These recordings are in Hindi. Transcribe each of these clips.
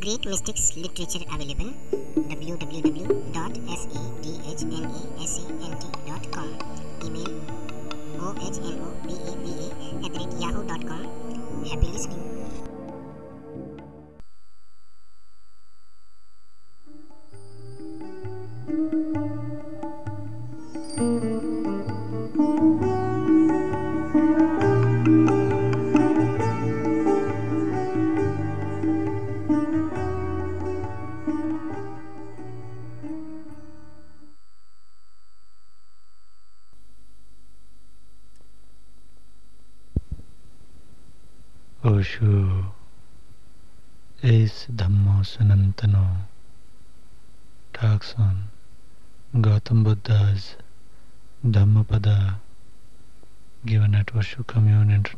Great Mystics literature available www.sedhnasant.com Email ohnobeaba at yahoo.com Happy listening.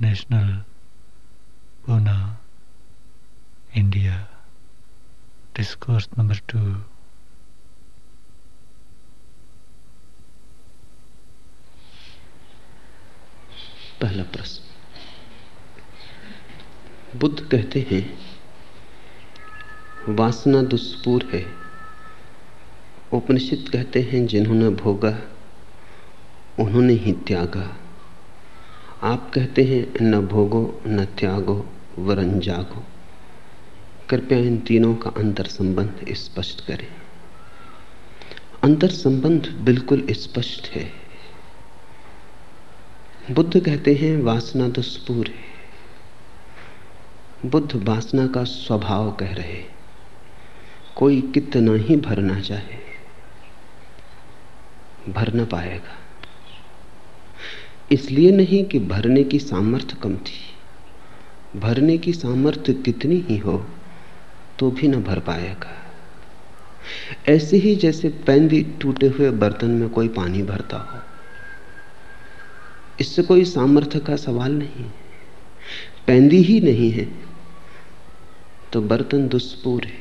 International Poona India discourse number two पहला प्रश्न। बुद्ध कहते हैं, वासना दुष्पुर है। उपनिषद कहते हैं, जिन्होंने भोगा, उन्होंने ही त्यागा। आप कहते हैं, न भोगो, न त्यागो, वरन जागो। कृपया इन तीनों का अंतर संबंध स्पष्ट करें। अंतर संबंध बिल्कुल स्पष्ट है। बुद्ध कहते हैं, वासना दुष्पूर है। बुद्ध वासना का स्वभाव कह रहे कोई कितना ही भरना चाहे भर न पाएगा। इसलिए नहीं कि भरने की सामर्थ्य कम थी। भरने की सामर्थ्य कितनी ही हो तो भी न भर पाएगा। ऐसे ही जैसे पैंदी टूटे हुए बर्तन में कोई पानी भरता हो, इससे कोई सामर्थ्य का सवाल नहीं। पैंदी ही नहीं है तो बर्तन दुष्पूर है।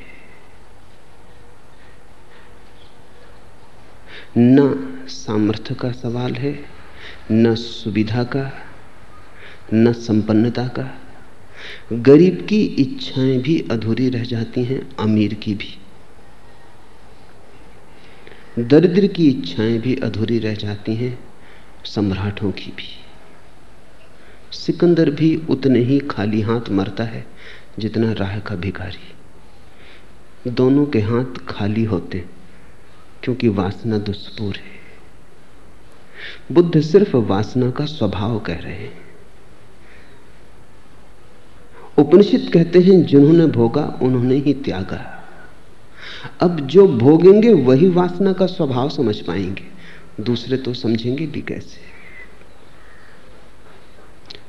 न सामर्थ्य का सवाल है न सुविधा का, न संपन्नता का। गरीब की इच्छाएँ भी अधूरी रह जाती हैं, अमीर की भी। दरिद्र की इच्छाएँ भी अधूरी रह जाती हैं, सम्राटों की भी। सिकंदर भी उतने ही खाली हाथ मरता है, जितना राह का भिखारी। दोनों के हाथ खाली होते, क्योंकि वासना दुष्पूर है। बुद्ध सिर्फ़ वासना का स्वभाव कह रहे हैं। उपनिषद कहते हैं, जिन्होंने भोगा, उन्होंने ही त्यागा। अब जो भोगेंगे, वही वासना का स्वभाव समझ पाएँगे। दूसरे तो समझेंगे भी कैसे?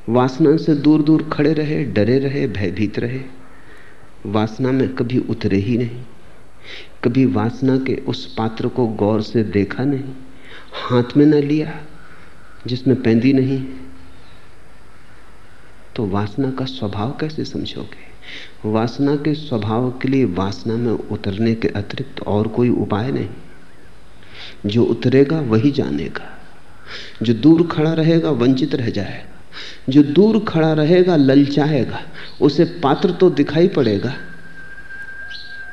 वासना से दूर दूर खड़े रहे, डरे रहे, भयभीत रहे। वासना में कभी उतरे ही नहीं। कभी वासना के उस पात्र को गौर से देखा नहीं। हाथ में न लिया, जिसमें पैंदी नहीं तो वासना का स्वभाव कैसे समझोगे? वासना के स्वभाव के लिए वासना में उतरने के अतिरिक्त और कोई उपाय नहीं। जो उतरेगा, वही जानेगा। जो दूर खड़ा रहेगा, वंचित रह जाएगा। जो दूर खड़ा रहेगा, ललचाएगा। उसे पात्र तो दिखाई पड़ेगा।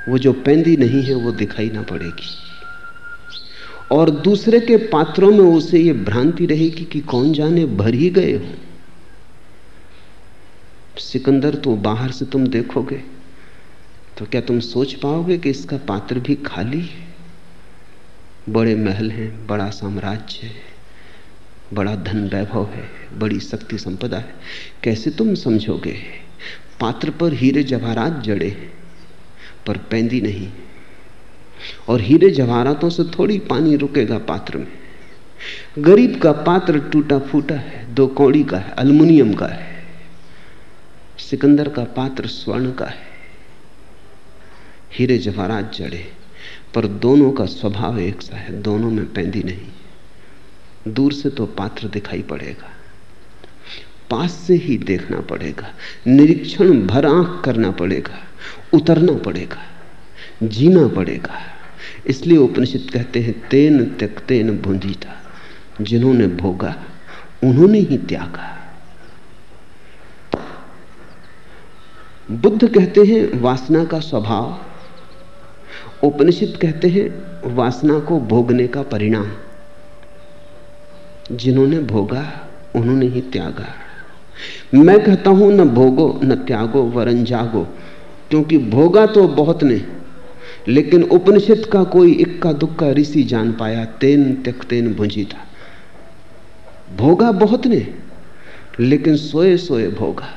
वो जो पेंदी नहीं है, वो दिखाई ना पड़ेगी। और दूसरे के पात्रों में उसे ये भ्रांति रहेगी कि कौन जाने भर ही गए हो। सिकंदर तो बाहर से तुम देखोगे तो क्या तुम सोच पाओगे कि इसका पात्र भी खाली है? बड़े महल हैं, बड़ा साम्राज्य है, बड़ा धन वैभव है, बड़ी शक्ति संपदा है। कैसे तुम समझोगे? पात्र पर हीरे जवाहरात जड़े पर पैंदी नहीं और हीरे जवाहरातों से थोड़ी पानी रुकेगा पात्र में। गरीब का पात्र टूटा फूटा है, दो कौड़ी का है, अल्मुनियम का है, सिकंदर का पात्र स्वर्ण का है। हीरे जवाहरात जड़े, पर दोनों का स्वभाव एक सा है, दोनों में पैंदी नहीं। दूर से तो पात्र दिखाई पड़ेगा, पास से ही देखना पड़ेगा, निरीक्षण भर आँख करना पड़ेगा, उतरना पड़ेगा। जीना पड़ेगा। इसलिए उपनिषद कहते हैं, तेन त्यक्तेन भुंजीता, जिन्होंने भोगा, उन्होंने ही त्यागा। बुद्ध कहते हैं, वासना का स्वभाव। उपनिषद कहते हैं, वासना को भोगने का परिणाम। जिन्होंने भोगा, उन्होंने ही त्यागा। मैं कहता हूँ, न भोगो, न त्यागो, वरन जागो, क्योंकि भोगा तो बहुत ने लेकिन उपनिषद का कोई इक्का दुक्का ऋषि जान पाया, तेन त्यक्तेन भुंजी था। भोगा बहुत ने, लेकिन सोए सोए भोगा।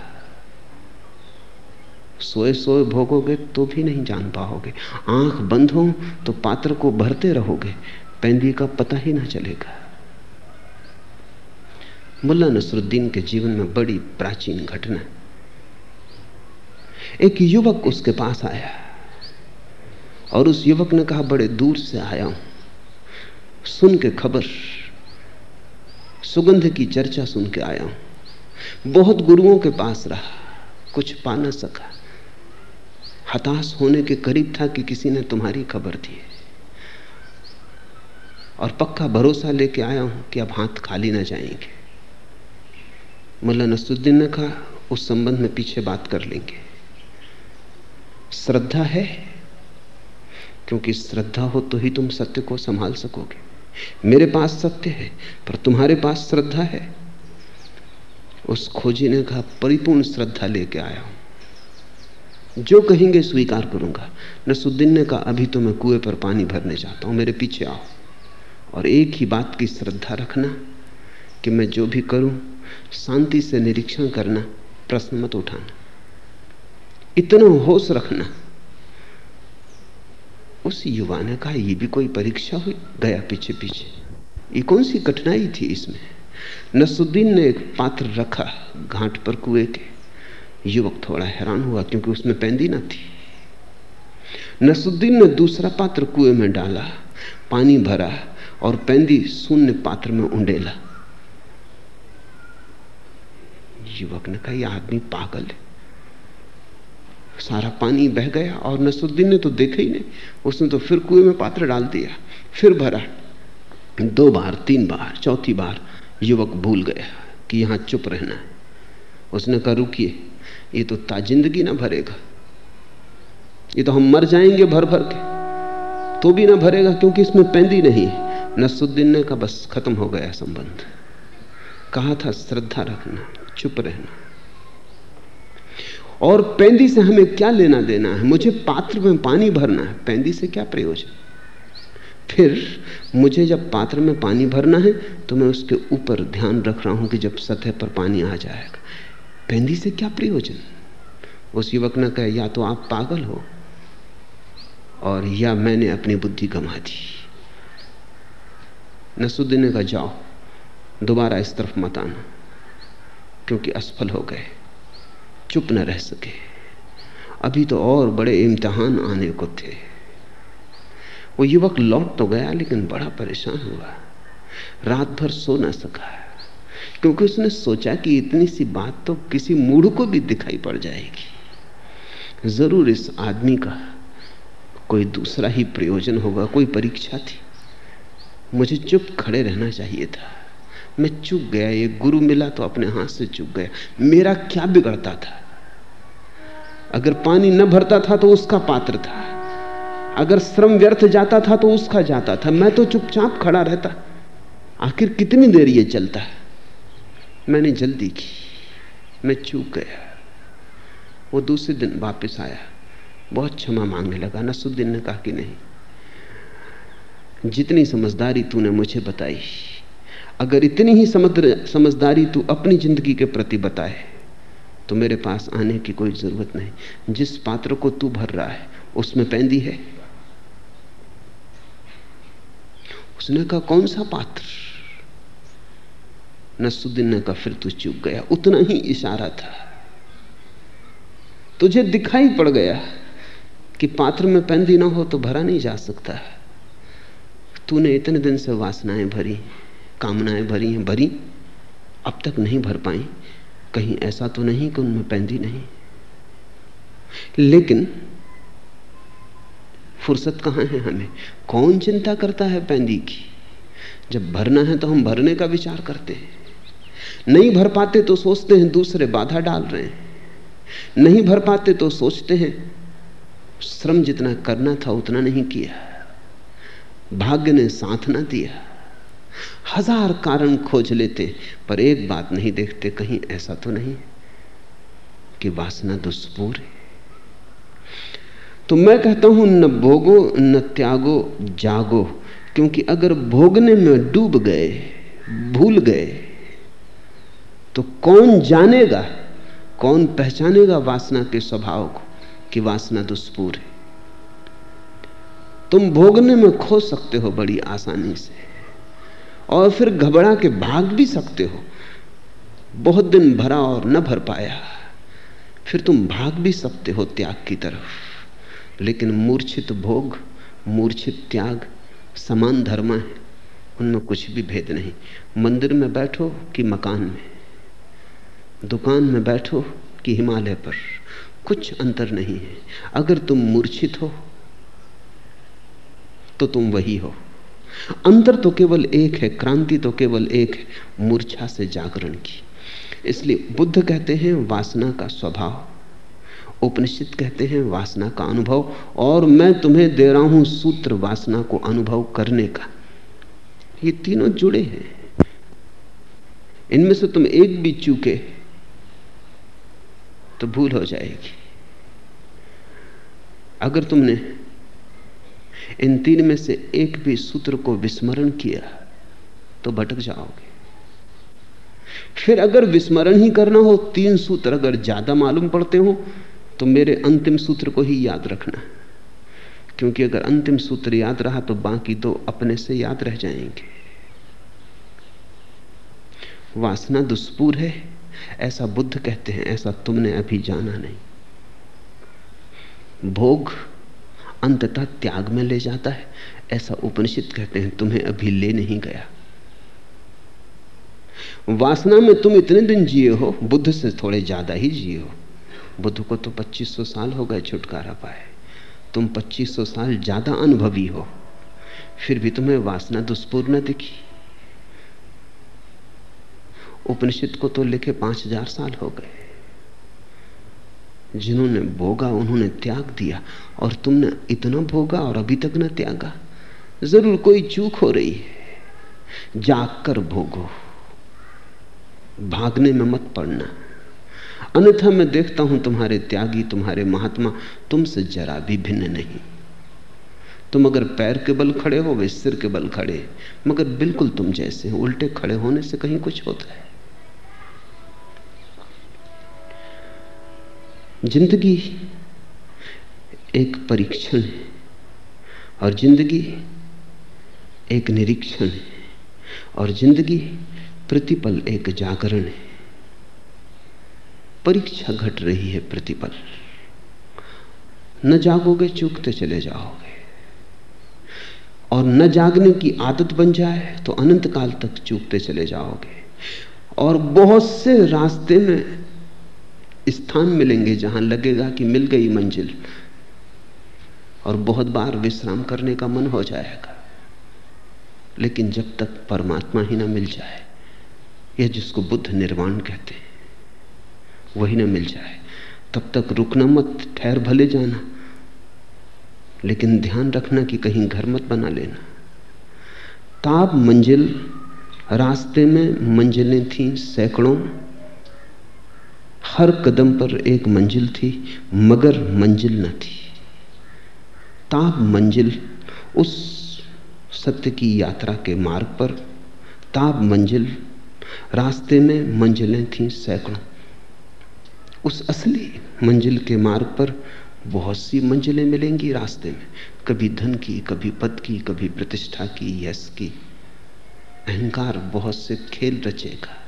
सोए सोए भोगोगे तो भी नहीं जान पाओगे। आँख बंद हो तो पात्र को भरते रहोगे, पेंदी का पता ही ना चलेगा। मुल्ला नसरुद्दीन के जीवन में बड़ी प्राचीन घटना। एक युवक उसके पास आया। और उस युवक ने कहा, बड़े दूर से आया हूँ। सुन के खबर, सुगंध की चर्चा सुन के आया हूँ। बहुत गुरुओं के पास रहा, कुछ पा न सका। हताश होने के करीब था कि किसी ने तुम्हारी खबर दी है। और पक्का भरोसा लेके आया हूँ कि अब हाथ खाली ना जाएँगे। मुल्ला नसरुद्दीन ने कहा, उस संबंध में पीछे बात कर लेंगे। श्रद्धा है क्योंकि श्रद्धा हो तो ही तुम सत्य को संभाल सकोगे। मेरे पास सत्य है, पर तुम्हारे पास श्रद्धा है। उस खोजी ने कहा परिपूर्ण श्रद्धा लेके आया हूँ। जो कहेंगे स्वीकार करूँगा। नसुद्दीन ने कहा अभी तो मैं कुएँ पर पानी भरने जाता हूँ, मेरे पीछे आओ। और एक ही बात की श्रद्धा रखना कि मैं जो भी करूँ, शांति से निरीक्षण करना, प्रश्न मत उठाना। इतना होश रखना उस युवा ने कहा यह भी कोई परीक्षा हुई? गया पीछे पीछे। ये कौन सी कठिनाई थी इसमें? नसुद्दीन ने एक पात्र रखा, घाट पर कुएँ के। युवक थोड़ा हैरान हुआ क्योंकि उसमें पैंदी ना थी। नसुद्दीन ने दूसरा पात्र कुएँ में डाला, पानी भरा और पैंदी शून्य पात्र में उंडेला युवक ने कहा, यह आदमी पागल है। सारा पानी बह गया और नसरुद्दीन ने तो देखा ही नहीं। उसने तो फिर कुएँ में पात्र डाल दिया, फिर भरा। दो बार, तीन बार, चौथी बार युवक भूल गया कि यहाँ चुप रहना है। उसने कहा, रुकिए, ये तो ताजिंदगी ना भरेगा। ये तो हम मर जाएँगे भर भर के। तो भी ना भरेगा क्योंकि इसमें पैंदी नहीं नसुद्दीन ने कहा, बस खत्म हो गया संबंध। कहा था, श्रद्धा रखना, चुप रहना। और पैंदी से हमें क्या लेना देना है? मुझे पात्र में पानी भरना है। पैंदी से क्या प्रयोजन? फिर मुझे जब पात्र में पानी भरना है तो मैं उसके ऊपर ध्यान रख रहा हूँ कि जब सतह पर पानी आ जाएगा। पेंदी से क्या प्रयोजन? उस युवक ने कहा, या तो आप पागल हो, और या मैंने अपनी बुद्धि गंवा दी। नसुद्दीन कहा, जाओ, दोबारा इस तरफ़ मत आना, क्योंकि असफल हो गए। चुप न रह सके। अभी तो और बड़े इम्तहान आने को थे। वो युवक लौट तो गया, लेकिन बड़ा परेशान हुआ। रात भर सो ना सका, क्योंकि उसने सोचा कि इतनी सी बात तो किसी मूढ़ को भी दिखाई पड़ जाएगी। ज़रूर इस आदमी का कोई दूसरा ही प्रयोजन होगा, कोई परीक्षा थी। मुझे चुप खड़े रहना चाहिए था। मैं चुप गया ये गुरु मिला तो अपने हाथ से चुप गया। मेरा क्या बिगड़ता था? अगर पानी न भरता था तो उसका पात्र था। अगर श्रम व्यर्थ जाता था तो उसका जाता था। मैं तो चुपचाप खड़ा रहता। आखिर कितनी देर ये चलता? है मैंने जल्दी की। मैं चूक गया। वो दूसरे दिन वापस आया। बहुत क्षमा मांगने लगा। नसुद्दीन ने कहा कि नहीं, जितनी समझदारी तूने मुझे बताई, अगर इतनी ही समझदारी तू अपनी ज़िंदगी के प्रति बताए तो मेरे पास आने की कोई ज़रूरत नहीं। जिस पात्र को तू भर रहा है, उसमें पैंदी है। उसने कहा, कौन सा पात्र? नसुद्दीन ने कहा, फिर तू चुप गया। उतना ही इशारा था। तुझे दिखाई पड़ गया कि पात्र में पैंदी ना हो तो भरा नहीं जा सकता। तूने इतने दिन से वासनाएँ भरी, कामनाएँ भरी हैं, भरी, अब तक नहीं भर पाई। कहीं ऐसा तो नहीं कि उनमें पैंदी नहीं। लेकिन फुर्सत कहाँ है हमें? कौन चिंता करता है पैंदी की? जब भरना है तो हम भरने का विचार करते हैं। नहीं भर पाते तो सोचते हैं दूसरे बाधा डाल रहे हैं। नहीं भर पाते तो सोचते हैं श्रम जितना करना था उतना नहीं किया। भाग्य ने साथ ना दिया। हज़ार कारण खोज लेते, पर एक बात नहीं देखते, कहीं ऐसा तो नहीं कि वासना दुष्पूर है। तो मैं कहता हूँ, न भोगो, न त्यागो, जागो, क्योंकि अगर भोगने में डूब गए, भूल गए तो कौन जानेगा, कौन पहचानेगा वासना के स्वभाव को कि वासना दुष्पूर है? तुम भोगने में खो सकते हो बड़ी आसानी से। और फिर घबरा के भाग भी सकते हो। बहुत दिन भरा और न भर पाया। फिर तुम भाग भी सकते हो त्याग की तरफ़। लेकिन मूर्छित भोग, मूर्छित त्याग समान धर्म है। उनमें कुछ भी भेद नहीं। मंदिर में बैठो कि मकान में। दुकान में बैठो कि हिमालय पर। कुछ अंतर नहीं है। अगर तुम मूर्छित हो तो तुम वही हो। अंतर तो केवल एक है, क्रांति तो केवल एक है, मूर्छा से जागरण की। इसलिए बुद्ध कहते हैं, वासना का स्वभाव। उपनिषद कहते हैं, वासना का अनुभव। और मैं तुम्हें दे रहा हूँ सूत्र, वासना को अनुभव करने का। ये तीनों जुड़े हैं। इनमें से तुम एक भी चूके तो भूल हो जाएगी। अगर तुमने इन तीन में से एक भी सूत्र को विस्मरण किया तो भटक जाओगे। फिर अगर विस्मरण ही करना हो, तीन सूत्र अगर ज़्यादा मालूम पड़ते हो तो मेरे अंतिम सूत्र को ही याद रखना क्योंकि अगर अंतिम सूत्र याद रहा तो बाकी दो अपने से याद रह जाएँगे। वासना दुष्पूर है, ऐसा बुद्ध कहते हैं, ऐसा तुमने अभी जाना नहीं। भोग अंततः त्याग में ले जाता है। ऐसा उपनिषद कहते हैं, तुम्हें अभी ले नहीं गया। वासना में तुम इतने दिन जिए हो, बुद्ध से थोड़े ज़्यादा ही जिए हो। बुद्ध को तो 2500 साल हो गए छुटकारा पाए। तुम 2500 साल ज़्यादा अनुभवी हो। फिर भी तुम्हें वासना दुष्पूर्ण दिखी। उपनिषद को तो लिखे पाँच हज़ार साल हो गए। जिन्होंने भोगा, उन्होंने त्याग दिया और तुमने इतना भोगा और अभी तक न त्यागा। ज़रूर कोई चूक हो रही है। जाग कर भोगो। भागने में मत पड़ना। अन्यथा मैं देखता हूँ तुम्हारे त्यागी, तुम्हारे महात्मा तुमसे जरा भी भिन्न नहीं। तुम अगर पैर के बल खड़े हो, वे सिर के बल खड़े, मगर बिल्कुल तुम जैसे उल्टे खड़े होने से कहीं कुछ होता है। ज़िंदगी एक परीक्षण है और ज़िंदगी एक निरीक्षण है और ज़िंदगी प्रतिपल एक जागरण है। परीक्षा घट रही है प्रतिपल। न जागोगे, चूकते चले जाओगे। और न जागने की आदत बन जाए तो अनंत काल तक चूकते चले जाओगे। और बहुत से रास्ते में स्थान मिलेंगे जहाँ लगेगा कि मिल गई मंजिल। और बहुत बार विश्राम करने का मन हो जाएगा। लेकिन जब तक परमात्मा ही ना मिल जाए यह जिसको बुद्ध निर्वाण कहते हैं, वही ना मिल जाए, तब तक रुकना मत, ठहर भले जाना। लेकिन ध्यान रखना कि कहीं घर मत बना लेना। ताप मंजिल, रास्ते में मंजिलें थीं सैकड़ों हर कदम पर एक मंजिल थी, मगर मंजिल न थी। ताप मंजिल उस सत्य की यात्रा के मार्ग पर, ताप मंजिल रास्ते में मंजिलें थीं सैकड़ों। उस असली मंजिल के मार्ग पर बहुत सी मंजिलें मिलेंगी रास्ते में, कभी धन की, कभी पद की, कभी प्रतिष्ठा की, यश की। अहंकार बहुत से खेल रचेगा।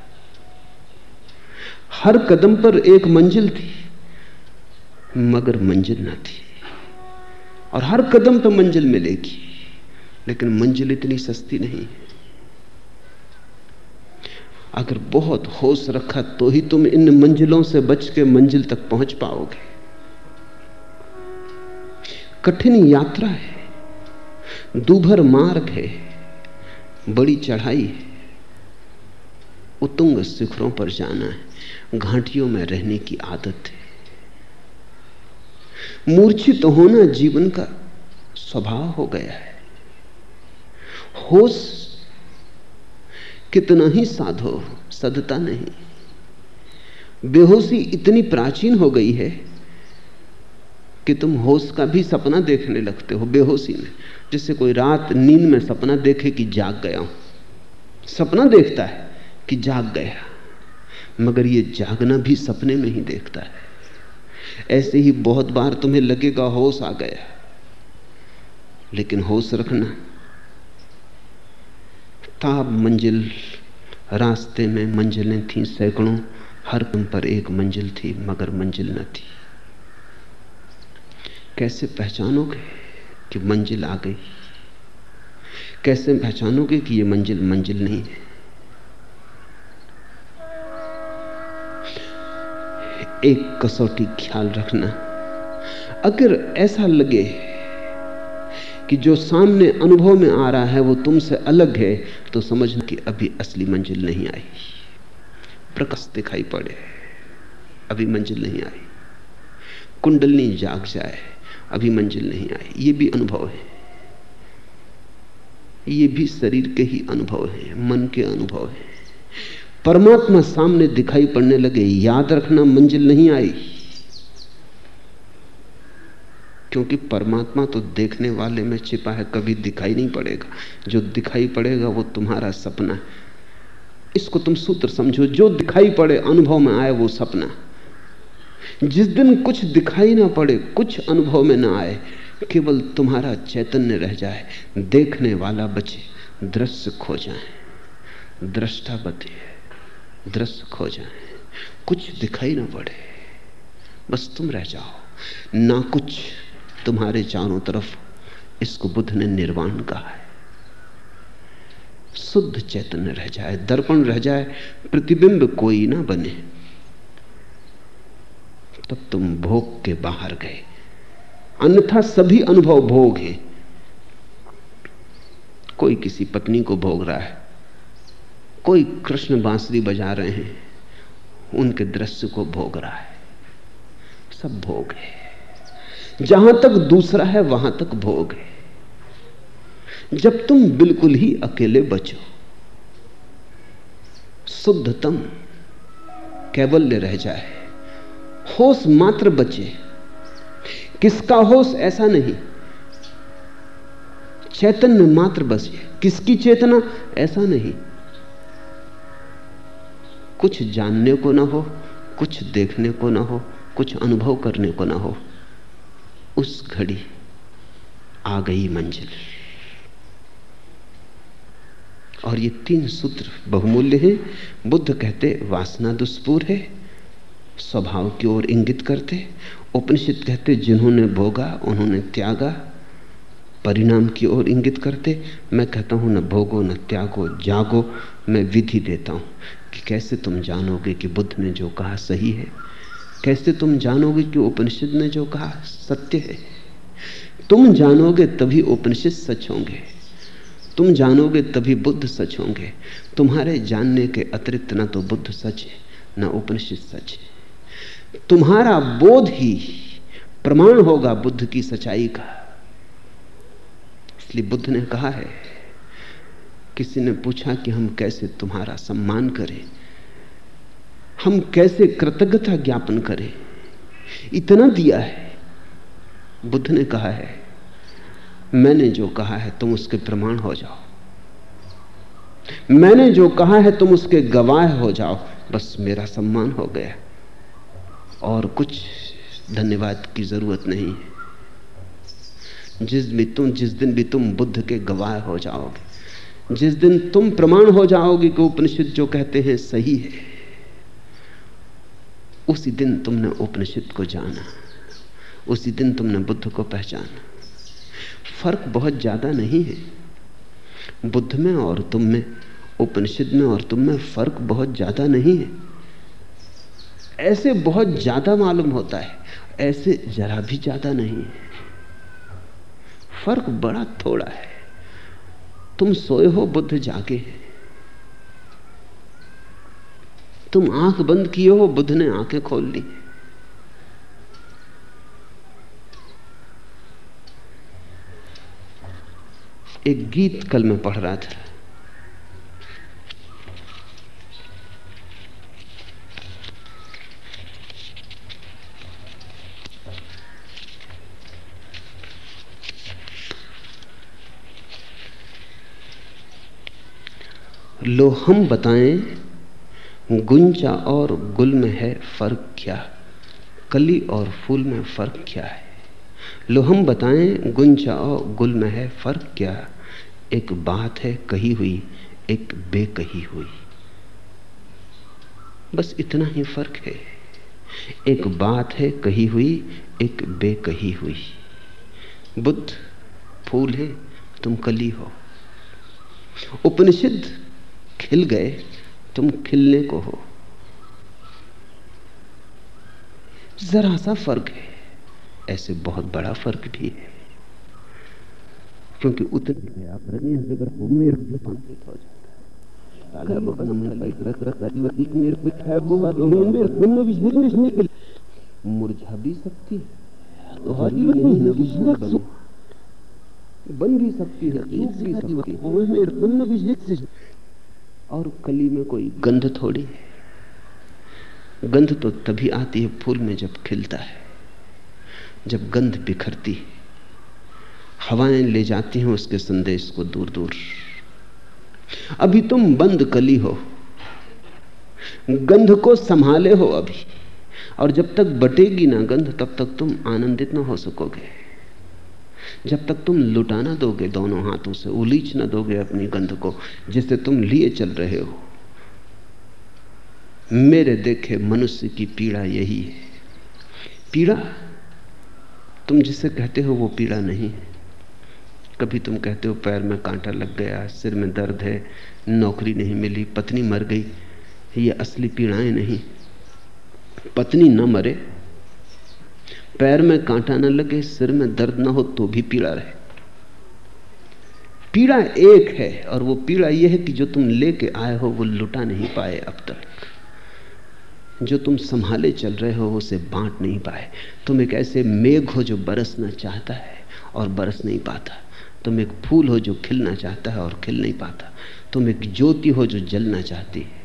हर कदम पर एक मंजिल थी, मगर मंजिल ना थी। और हर कदम पर मंजिल मिलेगी, लेकिन मंजिल इतनी सस्ती नहीं। अगर बहुत होश रखा तो ही तुम इन मंजिलों से बच के मंजिल तक पहुँच पाओगे। कठिन यात्रा है, दूभर मार्ग है, बड़ी चढ़ाई है, उतुंग शिखरों पर जाना है। घाटियों में रहने की आदत है। मूर्छित होना जीवन का स्वभाव हो गया है। होश कितना ही साधो सदता नहीं। बेहोशी इतनी प्राचीन हो गई है कि तुम होश का भी सपना देखने लगते हो, बेहोशी में। जैसे कोई रात नींद में सपना देखे कि जाग गया हूँ। सपना देखता है कि जाग गया। मगर ये जागना भी सपने में ही देखता है। ऐसे ही बहुत बार तुम्हें लगेगा होश आ गया। लेकिन होश रखना ताब मंजिल, रास्ते में मंजिलें थीं सैकड़ों, हर कम पर एक मंजिल थी, मगर मंजिल न थी। कैसे पहचानोगे कि मंजिल आ गई? कैसे पहचानोगे कि ये मंजिल मंजिल नहीं है? एक कसौटी ख्याल रखना। अगर ऐसा लगे कि जो सामने अनुभव में आ रहा है वो तुमसे अलग है तो समझना कि अभी असली मंजिल नहीं आई। प्रकाश दिखाई पड़े। अभी मंजिल नहीं आई। कुंडलनी जाग जाए, अभी मंजिल नहीं आई। ये भी अनुभव है। ये भी शरीर के ही अनुभव है, मन के अनुभव है। परमात्मा सामने दिखाई पड़ने लगे, याद रखना मंजिल नहीं आई। क्योंकि परमात्मा तो देखने वाले में छिपा है, कभी दिखाई नहीं पड़ेगा। जो दिखाई पड़ेगा, वो तुम्हारा सपना है। इसको तुम सूत्र समझो, जो दिखाई पड़े, अनुभव में आए, वो सपना जिस दिन कुछ दिखाई ना पड़े, कुछ अनुभव में ना आए, केवल तुम्हारा चैतन्य रह जाए, देखने वाला बचे, दृश्य खो जाए, दृष्टा बचे दृश्य खो जाए कुछ दिखाई ना पड़े। बस तुम रह जाओ। ना कुछ तुम्हारे चारों तरफ़ इसको बुद्ध ने निर्वाण कहा है। शुद्ध चैतन्य रह जाए, दर्पण रह जाए, प्रतिबिंब कोई ना बने। तब तुम भोग के बाहर गए। अन्यथा सभी अनुभव भोग हैं। कोई किसी पत्नी को भोग रहा है। कोई कृष्ण बांसुरी बजा रहे हैं, उनके दृश्य को भोग रहा है। सब भोग है। जहाँ तक दूसरा है, वहाँ तक भोग है। जब तुम बिल्कुल ही अकेले बचो, शुद्धतम कैवल्य रह जाए। होश मात्र बचे। किसका होश ऐसा नहीं? चैतन्य मात्र बचे किसकी चेतना? ऐसा नहीं। कुछ जानने को ना हो, कुछ देखने को ना हो, कुछ अनुभव करने को ना हो, उस घड़ी आ गई मंजिल। और ये तीन सूत्र बहुमूल्य हैं। बुद्ध कहते, वासना दुष्पूर है, स्वभाव की ओर इंगित करते। उपनिषद कहते, जिन्होंने भोगा, उन्होंने त्यागा, परिणाम की ओर इंगित करते। मैं कहता हूँ, न भोगो, न त्यागो, जागो, मैं विधि देता हूँ। कि कैसे तुम जानोगे कि बुद्ध ने जो कहा सही है? कैसे तुम जानोगे कि उपनिषद ने जो कहा सत्य है? तुम जानोगे तभी उपनिषद सच होंगे। तुम जानोगे तभी बुद्ध सच होंगे। तुम्हारे जानने के अतिरिक्त न तो बुद्ध सच है, न उपनिषद सच है। तुम्हारा बोध ही प्रमाण होगा बुद्ध की सच्चाई का। इसलिए बुद्ध ने कहा है किसी ने पूछा कि हम कैसे तुम्हारा सम्मान करें? हम कैसे कृतज्ञता ज्ञापन करें? इतना दिया है। बुद्ध ने कहा है, मैंने जो कहा है तुम उसके प्रमाण हो जाओ। मैंने जो कहा है तुम उसके गवाह हो जाओ। बस मेरा सम्मान हो गया। और कुछ धन्यवाद की ज़रूरत नहीं है। जिस भी तुम जिस दिन भी तुम बुद्ध के गवाह हो जाओगे। जिस दिन तुम प्रमाण हो जाओगे कि उपनिषद जो कहते हैं सही है, उसी दिन तुमने उपनिषद को जाना, उसी दिन तुमने बुद्ध को पहचाना। फ़र्क बहुत ज़्यादा नहीं है। बुद्ध में और तुम में, उपनिषद में और तुम में फ़र्क बहुत ज़्यादा नहीं है। ऐसे बहुत ज़्यादा मालूम होता है, ऐसे जरा भी ज़्यादा नहीं है। फ़र्क बड़ा थोड़ा है। तुम सोए हो बुद्ध जागे तुम आँख बंद किए हो बुद्ध ने आँखें खोल ली। एक गीत कल मैं पढ़ रहा था। लो हम बताएँ, गुंजा और गुल में है फ़र्क क्या? कली और फूल में फ़र्क क्या है? लो हम बताएँ, गुंजा और गुल में है फ़र्क क्या? एक बात है कही हुई, एक बेकही हुई। बस इतना ही फ़र्क है। एक बात है कही हुई, एक बेकही हुई। बुद्ध, फूल है, तुम कली हो। उपनिषद खिल गए तुम खिलने को हो। जरा सा फ़र्क है ऐसे बहुत बड़ा फ़र्क भी है। क्योंकि उतने आप हो जाता मुरझा भी सकती है बन। भी सकती है। और कली में कोई गंध थोड़ी है। गंध तो तभी आती है फूल में जब खिलता है, जब गंध बिखरती है। हवाएँ ले जाती हैं उसके संदेश को दूर दूर अभी तुम बंद कली हो, गंध को संभाले हो अभी, और जब तक बटेगी ना गंध, तब तक तुम आनंदित ना हो सकोगे। जब तक तुम लुटाना दोगे दोनों हाथों से, उलीच ना दोगे अपनी गंध को, जिसे तुम लिए चल रहे हो। मेरे देखे मनुष्य की पीड़ा यही है। पीड़ा? तुम जिसे कहते हो वो पीड़ा नहीं है। कभी तुम कहते हो, पैर में कांटा लग गया, सिर में दर्द है, नौकरी नहीं मिली, पत्नी मर गई, ये असली पीड़ाएँ नहीं। पत्नी न मरे पैर में कांटा न लगे, सिर में दर्द न हो तो भी पीड़ा रहे। पीड़ा एक है और वो पीड़ा यह है कि जो तुम लेके आए हो, वो लुटा नहीं पाए अब तक। जो तुम संभाले चल रहे हो उसे बांट नहीं पाए। तुम एक ऐसे मेघ हो जो बरसना चाहता है और बरस नहीं पाता। तुम एक फूल हो जो खिलना चाहता है और खिल नहीं पाता। तुम एक ज्योति हो जो जलना चाहती है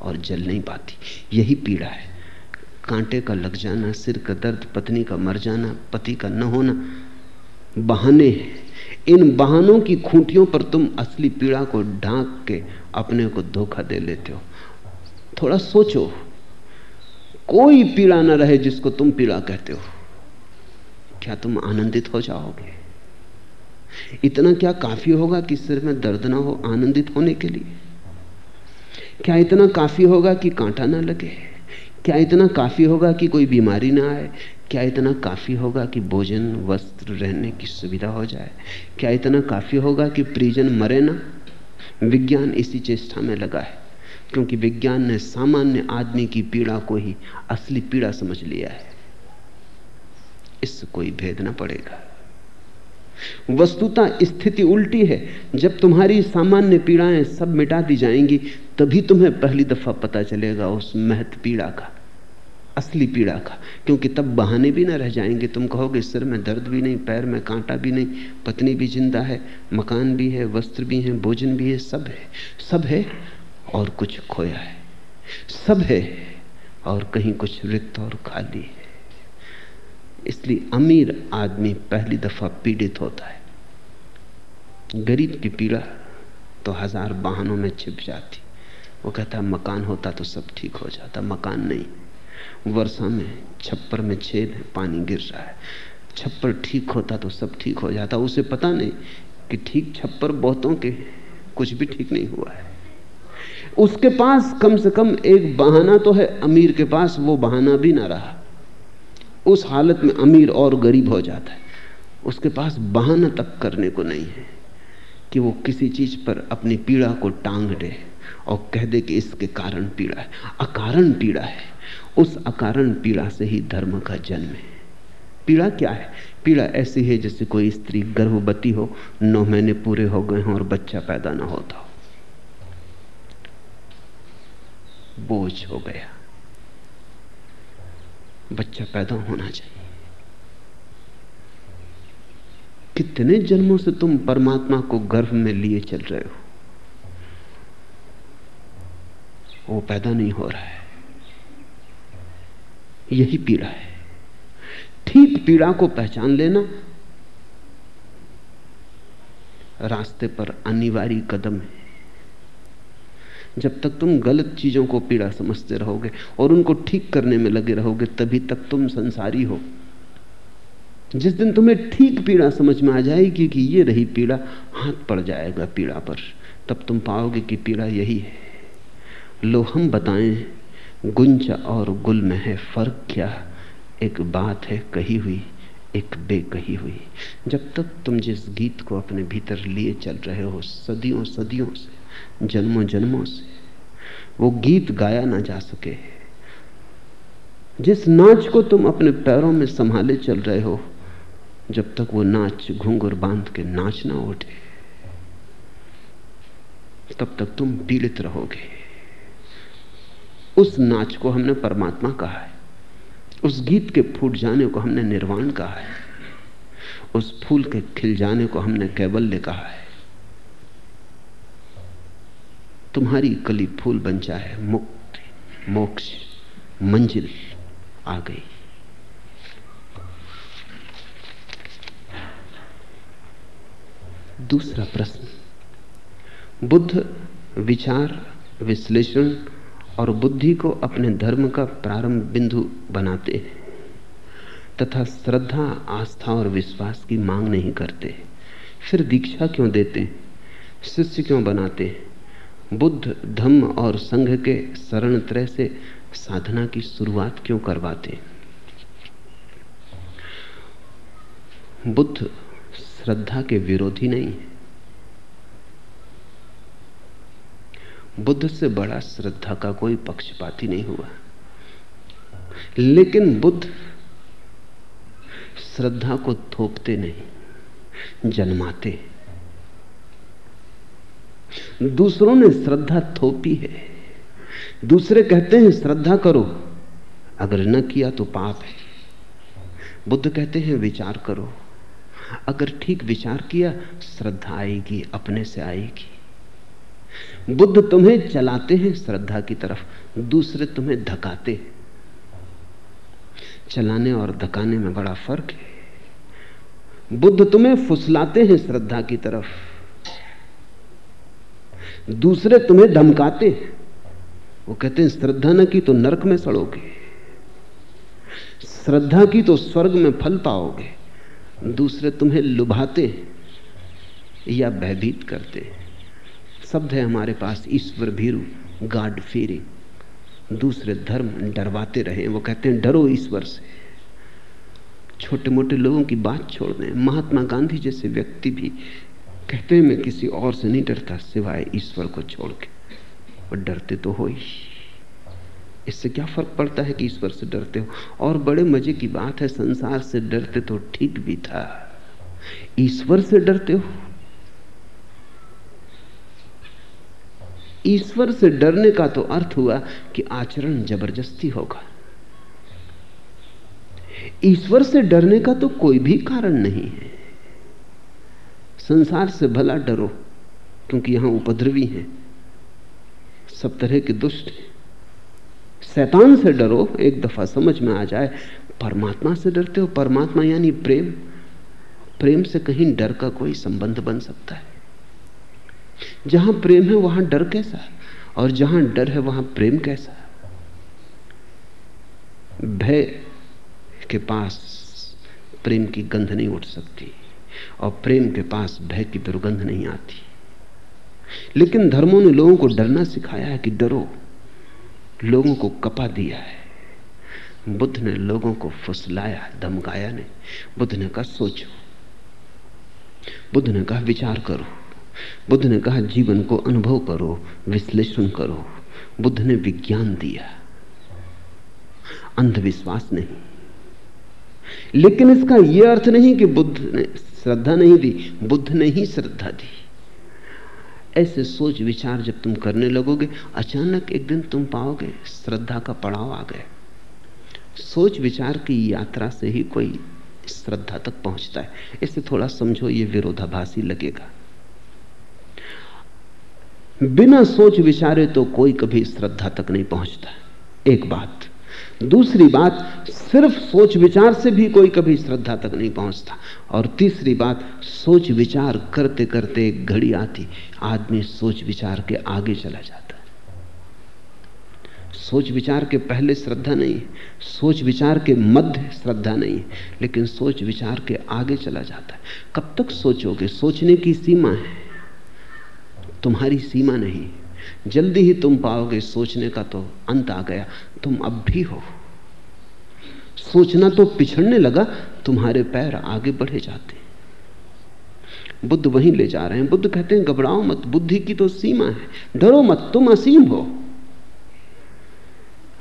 और जल नहीं पाती। यही पीड़ा है। कांटे का लग जाना, सिर का दर्द, पत्नी का मर जाना, पति का न होना। बहाने इन बहानों की खूंटियों पर तुम असली पीड़ा को ढांक के अपने को धोखा दे लेते हो। थोड़ा सोचो, कोई पीड़ा न रहे जिसको तुम पीड़ा कहते हो। क्या तुम आनंदित हो जाओगे? इतना क्या काफ़ी होगा कि सिर में दर्द ना हो आनंदित होने के लिए? क्या इतना काफ़ी होगा कि कांटा ना लगे? क्या इतना काफ़ी होगा कि कोई बीमारी ना आए? क्या इतना काफ़ी होगा कि भोजन, वस्त्र, रहने की सुविधा हो जाए? क्या इतना काफ़ी होगा कि परिजन मरे ना? विज्ञान इसी चेष्टा में लगा है, क्योंकि विज्ञान ने सामान्य आदमी की पीड़ा को ही असली पीड़ा समझ लिया है। इससे कोई भेद ना पड़ेगा। वस्तुता स्थिति उल्टी है। जब तुम्हारी सामान्य पीड़ाएँ सब मिटा दी जाएँगी, तभी तुम्हें पहली दफ़ा पता चलेगा उस महत पीड़ा का। असली पीड़ा का। क्योंकि तब बहाने भी ना रह जाएँगे। तुम कहोगे, सिर, में दर्द भी नहीं, पैर, में कांटा भी नहीं, पत्नी भी ज़िंदा है, मकान भी है, वस्त्र भी है, भोजन भी है, सब है। सब है और कुछ खोया है। सब है और कहीं कुछ रिक्त और खाली है। इसलिए अमीर आदमी पहली दफ़ा पीड़ित होता है। गरीब की पीड़ा तो हज़ार बहानों में छिप जाती। वो कहता, मकान होता तो सब ठीक हो जाता, मकान नहीं। वर्षा में छप्पर में छेद है, पानी गिर रहा है। छप्पर ठीक होता तो सब ठीक हो जाता। उसे पता नहीं कि ठीक छप्पर बहुतों के कुछ भी ठीक नहीं हुआ है। उसके पास कम से कम एक बहाना तो है, अमीर के पास वो बहाना भी ना रहा। उस हालत में अमीर और गरीब हो जाता है। उसके पास बहाना तक करने को नहीं है कि वो किसी चीज़ पर अपनी पीड़ा को टांग दे और कह दे कि इसके कारण पीड़ा है। अकारण पीड़ा है। उस अकारण पीड़ा से ही धर्म का जन्म है। पीड़ा क्या है? पीड़ा ऐसी है जैसे कोई स्त्री गर्भवती हो, नौ महीने पूरे हो गए हों और बच्चा पैदा ना होता हो। बोझ हो गया। बच्चा पैदा होना चाहिए। कितने जन्मों से तुम परमात्मा को गर्भ में लिए चल रहे हो? वो पैदा नहीं हो रहा है। यही पीड़ा है। ठीक पीड़ा को पहचान लेना रास्ते पर अनिवार्य कदम है। जब तक तुम गलत चीज़ों को पीड़ा समझते रहोगे और उनको ठीक करने में लगे रहोगे, तभी तक तुम संसारी हो। जिस दिन तुम्हें ठीक पीड़ा समझ में आ जाएगी कि ये रही पीड़ा, हाथ पड़ जाएगा पीड़ा पर, तब तुम पाओगे कि पीड़ा यही है। लो, हम बताएँ गुंज और गुल में है फ़र्क क्या? एक बात है कही हुई, एक बेकही हुई। जब तक तुम जिस गीत को अपने भीतर लिए चल रहे हो, सदियों सदियों से, जन्मों जन्मों से, वो गीत गाया ना जा सके। जिस नाच को तुम अपने पैरों में संभाले चल रहे हो, जब तक वो नाच घूंघर बाँध के नाच ना उठे, तब तक तुम पीड़ित रहोगे। उस नाच को हमने परमात्मा कहा है। उस गीत के फूट जाने को हमने निर्वाण कहा है। उस फूल के खिल जाने को हमने कैबल्य कहा है। तुम्हारी कली फूल बन जाए, मुक्ति, मोक्ष, मंजिल आ गई। दूसरा प्रश्न। बुद्ध विचार, विश्लेषण और बुद्धि को अपने धर्म का प्रारंभ बिंदु बनाते हैं, तथा श्रद्धा, आस्था और विश्वास की मांग नहीं करते। फिर दीक्षा क्यों देते शिष्य क्यों बनाते बुद्ध, धम्म और संघ के शरण त्रय से साधना की शुरुआत क्यों करवाते बुद्ध, श्रद्धा के विरोधी नहीं है। बुद्ध से बड़ा श्रद्धा का कोई पक्षपाती नहीं हुआ। लेकिन बुद्ध श्रद्धा को थोपते नहीं, जन्माते। दूसरों ने श्रद्धा थोपी है। दूसरे कहते हैं, श्रद्धा करो, अगर न किया तो पाप है। बुद्ध कहते हैं, विचार करो, अगर ठीक विचार किया, श्रद्धा आएगी, अपने से आएगी। बुद्ध तुम्हें चलाते हैं श्रद्धा की तरफ़, दूसरे तुम्हें धकाते चलाने और धकाने में बड़ा फ़र्क है। बुद्ध तुम्हें फुसलाते हैं श्रद्धा की तरफ़, दूसरे तुम्हें धमकाते हैं। वो कहते हैं, श्रद्धा न की तो नरक में सड़ोगे, श्रद्धा की तो स्वर्ग में फल पाओगे, दूसरे तुम्हें लुभाते या भयभीत करते हैं। शब्द है हमारे पास, ईश्वर भीरु गाड फीरिंग दूसरे धर्म डरवाते रहे, वो कहते हैं, डरो ईश्वर से। छोटे मोटे लोगों की बात छोड़ दें, महात्मा गांधी जैसे व्यक्ति भी कहते हैं, मैं किसी और से नहीं डरता, सिवाय ईश्वर को छोड़ के। और डरते तो हो ही। इससे क्या फ़र्क पड़ता है कि ईश्वर से डरते हो? और बड़े मज़े की बात है, संसार से डरते तो ठीक भी था। ईश्वर से डरते हो? ईश्वर से डरने का तो अर्थ हुआ कि आचरण ज़बरदस्ती होगा। ईश्वर से डरने का तो कोई भी कारण नहीं है। संसार से भला डरो, क्योंकि यहाँ उपद्रवी हैं। सब तरह के दुष्ट हैं। शैतान से डरो, एक दफ़ा समझ में आ जाए, परमात्मा से डरते हो। परमात्मा यानी प्रेम। प्रेम से कहीं डर का कोई संबंध बन सकता है। जहाँ प्रेम है वहाँ डर कैसा और जहाँ डर है वहाँ प्रेम कैसा भय के पास प्रेम की गंध नहीं उठ सकती और प्रेम के पास भय की दुर्गंध नहीं आती। लेकिन धर्मों ने लोगों को डरना सिखाया है कि डरो। लोगों को कपा दिया है। बुद्ध ने लोगों को फुसलाया धमकाया नहीं। बुद्ध ने कहा, सोचो। बुद्ध ने कहा, विचार करो। बुद्ध ने कहा, जीवन को अनुभव करो, विश्लेषण करो। बुद्ध ने विज्ञान दिया। अंधविश्वास नहीं। लेकिन इसका यह अर्थ नहीं कि बुद्ध ने श्रद्धा नहीं दी, बुद्ध ने ही श्रद्धा दी। ऐसे सोच विचार जब तुम करने लगोगे, अचानक एक दिन तुम पाओगे, श्रद्धा का पड़ाव आ गया। सोच विचार की यात्रा से ही कोई श्रद्धा तक पहुँचता है। इसे थोड़ा समझो, ये विरोधाभासी लगेगा। बिना सोच विचारे तो कोई कभी श्रद्धा तक नहीं पहुँचता एक बात। दूसरी बात, सिर्फ़ सोच विचार से भी कोई कभी श्रद्धा तक नहीं पहुँचता। और तीसरी बात, सोच विचार करते करते एक घड़ी आती, आदमी सोच विचार के आगे चला जाता सोच विचार के पहले श्रद्धा नहीं, सोच विचार के मध्य श्रद्धा नहीं, लेकिन सोच विचार के आगे चला जाता है। कब तक सोचोगे? सोचने की सीमा है। तुम्हारी सीमा नहीं। जल्दी ही तुम पाओगे, सोचने का तो अंत आ गया। तुम अब भी हो। सोचना तो पिछड़ने लगा, तुम्हारे पैर आगे बढ़े जाते। बुद्ध वहीं ले जा रहे हैं। बुद्ध कहते हैं, घबराओ मत, बुद्धि की तो सीमा है। डरो मत, तुम असीम हो।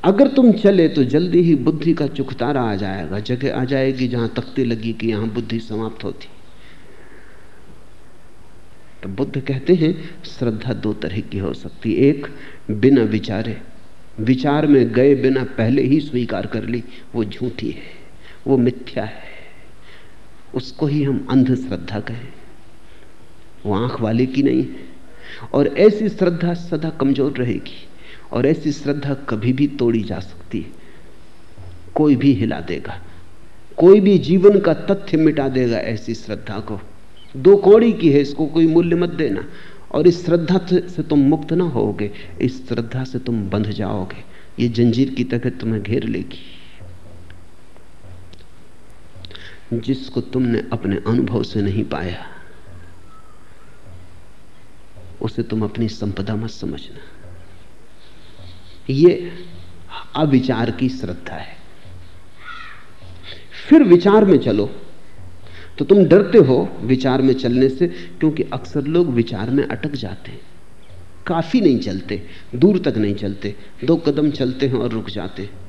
अगर तुम चले तो जल्दी ही बुद्धि का चुखतारा आ जाएगा। जगह आ जाएगी जहाँ तख्ती लगी कि यहाँ बुद्धि समाप्त होती। तो बुद्ध कहते हैं, श्रद्धा दो तरह की हो सकती एक, बिना विचारे। विचार में गए बिना पहले ही स्वीकार कर ली, वो झूठी है, वो मिथ्या है। उसको ही हम अंध श्रद्धा कहें। वो आँख वाले की नहीं है। और ऐसी श्रद्धा सदा कमज़ोर रहेगी, और ऐसी श्रद्धा कभी भी तोड़ी जा सकती है। कोई भी हिला देगा, कोई भी जीवन का तथ्य मिटा देगा ऐसी श्रद्धा को। दो कौड़ी की है, इसको कोई मूल्य मत देना। और इस श्रद्धा से तुम मुक्त ना होगे, इस श्रद्धा से तुम बंध जाओगे। ये जंजीर की तरह तुम्हें घेर लेगी। जिसको तुमने अपने अनुभव से नहीं पाया, उसे तुम अपनी संपदा मत समझना। ये अविचार की श्रद्धा है। फिर विचार में चलो। तो तुम डरते हो विचार में चलने से, क्योंकि अक्सर लोग विचार में अटक जाते हैं। काफ़ी नहीं चलते, दूर तक नहीं चलते, दो कदम चलते हैं और रुक जाते हैं।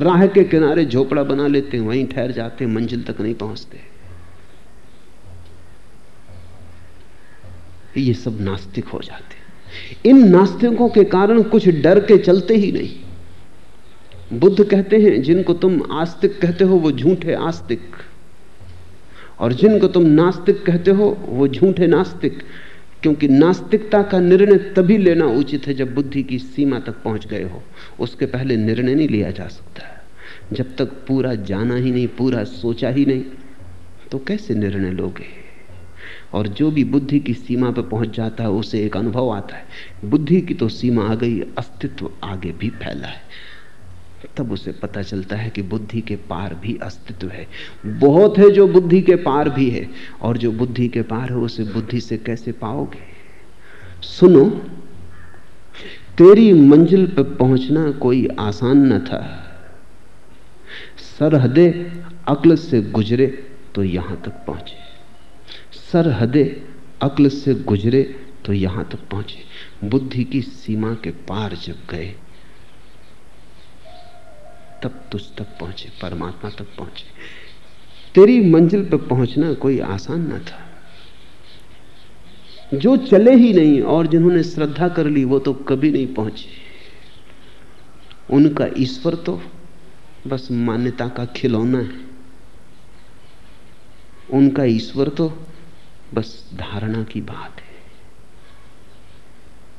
राह के किनारे झोपड़ा बना लेते हैं, वहीं ठहर जाते हैं, मंजिल तक नहीं पहुँचते। ये सब नास्तिक हो जाते हैं। इन नास्तिकों के कारण कुछ डर के चलते ही नहीं। बुद्ध कहते हैं, जिनको तुम आस्तिक कहते हो, वो झूठे आस्तिक। और जिनको तुम नास्तिक कहते हो, वो झूठे नास्तिक। क्योंकि नास्तिकता का निर्णय तभी लेना उचित है जब बुद्धि की सीमा तक पहुँच गए हो। उसके पहले निर्णय नहीं लिया जा सकता जब तक पूरा जाना ही नहीं, पूरा सोचा ही नहीं तो कैसे निर्णय लोगे? और जो भी बुद्धि की सीमा पर पहुँच जाता है, उसे एक अनुभव आता है। बुद्धि की तो सीमा आ गई, अस्तित्व आगे भी फैला है। तब उसे पता चलता है कि बुद्धि के पार भी अस्तित्व है। बहुत है जो बुद्धि के पार भी है, और जो बुद्धि के पार है, उसे बुद्धि से कैसे पाओगे? सुनो, तेरी मंजिल पर पहुँचना कोई आसान न था। सरहदे अक्ल से गुजरे तो यहाँ तक पहुँचे। सरहदे अक्ल से गुजरे तो यहाँ तक पहुँचे। बुद्धि की सीमा के पार जब गए तब तुझ तक पहुँचे, परमात्मा तक पहुँचे। तेरी मंजिल पर पहुँचना कोई आसान न था। जो चले ही नहीं और जिन्होंने श्रद्धा कर ली, वो तो कभी नहीं पहुँचे। उनका ईश्वर तो बस मान्यता का खिलौना है। उनका ईश्वर तो बस धारणा की बात है।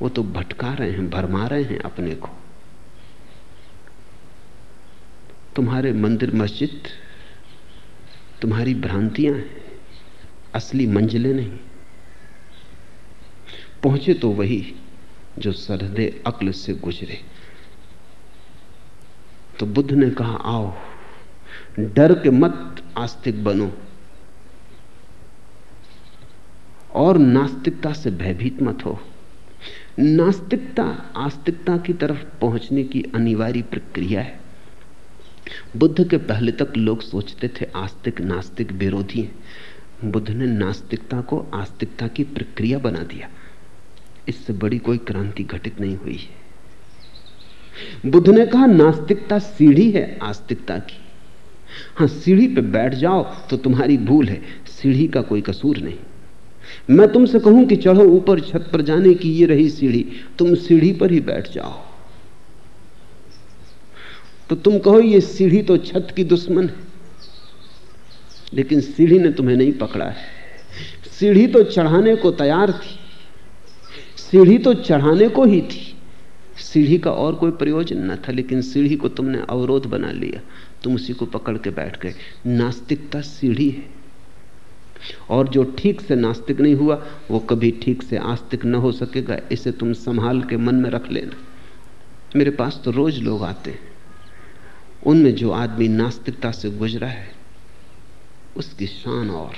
वो तो भटका रहे हैं, भरमा रहे हैं अपने को। तुम्हारे मंदिर मस्जिद, तुम्हारी भ्रांतियाँ हैं, असली मंजिलें नहीं। पहुँचे तो वही जो सरहदे अक्ल से गुजरे। तो बुद्ध ने कहा, आओ, डर के मत आस्तिक बनो। और नास्तिकता से भयभीत मत हो। नास्तिकता आस्तिकता की तरफ़ पहुँचने की अनिवार्य प्रक्रिया है। बुद्ध के पहले तक लोग सोचते थे आस्तिक नास्तिक विरोधी हैं। बुद्ध ने नास्तिकता को आस्तिकता की प्रक्रिया बना दिया। इससे बड़ी कोई क्रांति घटित नहीं हुई है। बुद्ध ने कहा, नास्तिकता सीढ़ी है आस्तिकता की। हाँ सीढ़ी पे बैठ जाओ तो तुम्हारी भूल है, सीढ़ी का कोई कसूर नहीं। मैं तुमसे कहूँ कि चढ़ो ऊपर छत पर जाने की ये रही सीढ़ी, तुम सीढ़ी पर ही बैठ जाओ। तो तुम कहो ये सीढ़ी तो छत की दुश्मन है। लेकिन सीढ़ी ने तुम्हें नहीं पकड़ा है। सीढ़ी तो चढ़ाने को तैयार थी। सीढ़ी तो चढ़ाने को ही थी। सीढ़ी का और कोई प्रयोजन न था, लेकिन सीढ़ी को तुमने अवरोध बना लिया। तुम उसी को पकड़ के बैठ गए। नास्तिकता सीढ़ी है। और जो ठीक से नास्तिक नहीं हुआ, वो कभी ठीक से आस्तिक न हो सकेगा। इसे तुम संभाल के मन में रख लेना। मेरे पास तो रोज लोग आते हैं। उनमें जो आदमी नास्तिकता से गुजरा है, उसकी शान और।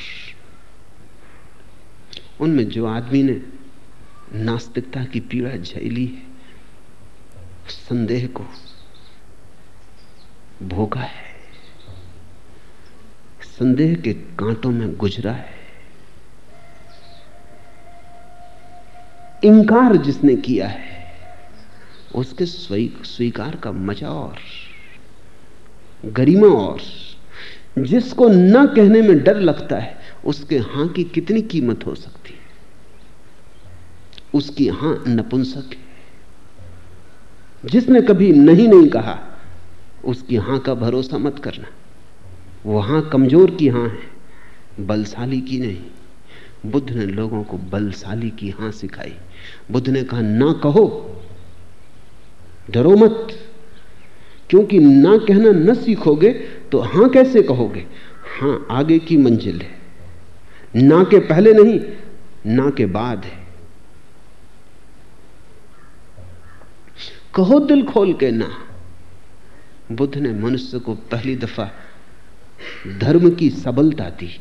उनमें जो आदमी ने नास्तिकता की पीड़ा झेली है संदेह को भोगा है। संदेह के कांटों में गुजरा है। इंकार जिसने किया है, उसके स्वीकार का मज़ा और गरिमा और। जिसको न कहने में डर लगता है, उसके हाँ की कितनी कीमत हो सकती है? उसकी हाँ नपुंसक है। जिसने कभी नहीं नहीं कहा, उसकी हाँ का भरोसा मत करना। वो हाँ कमज़ोर की हाँ है, बलशाली की नहीं। बुद्ध ने लोगों को बलशाली की हाँ सिखाई। बुद्ध ने कहा, ना कहो, डरो मत। क्योंकि ना कहना, न सीखोगे तो हाँ कैसे कहोगे? हाँ, आगे की मंजिल है। ना के पहले नहीं, ना के बाद है। कहो दिल खोल के ना। बुद्ध ने मनुष्य को पहली दफ़ा धर्म की सबलता दी।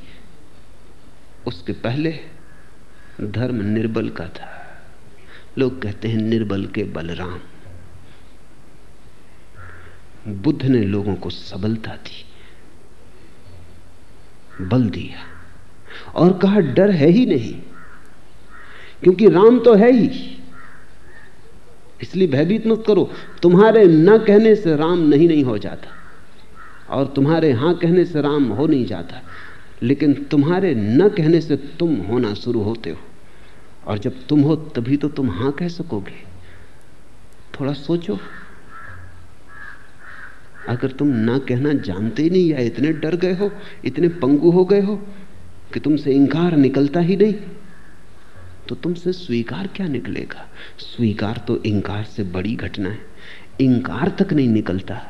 उसके पहले धर्म निर्बल का था। लोग कहते हैं निर्बल के बलराम। बुद्ध ने लोगों को सबलता दी, बल दिया और कहा, डर है ही नहीं, क्योंकि राम तो है ही। इसलिए भयभीत मत करो। तुम्हारे न कहने से राम नहीं नहीं हो जाता और तुम्हारे हाँ कहने से राम हो नहीं जाता, लेकिन तुम्हारे न कहने से तुम होना शुरू होते हो। और जब तुम हो तभी तो तुम हाँ कह सकोगे। थोड़ा सोचो। अगर तुम ना कहना जानते ही नहीं या इतने डर गए हो, इतने पंगु हो गए हो कि तुमसे इंकार निकलता ही नहीं तो तुमसे स्वीकार क्या निकलेगा? स्वीकार तो इंकार से बड़ी घटना है। इंकार तक नहीं निकलता।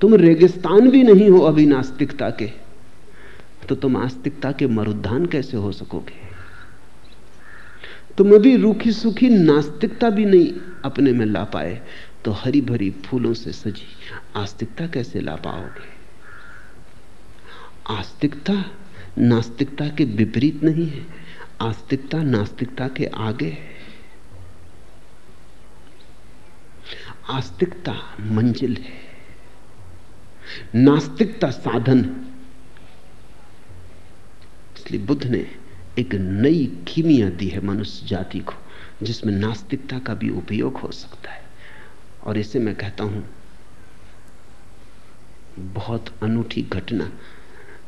तुम रेगिस्तान भी नहीं हो अभी नास्तिकता के तो तुम आस्तिकता के मरुद्धान कैसे हो सकोगे? तुम अभी रूखी सूखी नास्तिकता भी नहीं अपने में ला पाए। तो हरी भरी फूलों से सजी। आस्तिकता कैसे ला पाओगे? आस्तिकता नास्तिकता के विपरीत नहीं है। आस्तिकता नास्तिकता के आगे है। आस्तिकता मंजिल है। नास्तिकता साधन इसलिए बुद्ध ने एक नई कीमिया दी है मनुष्य जाति को, जिसमें नास्तिकता का भी उपयोग हो सकता है। और इसे मैं कहता हूँ, बहुत अनूठी घटना।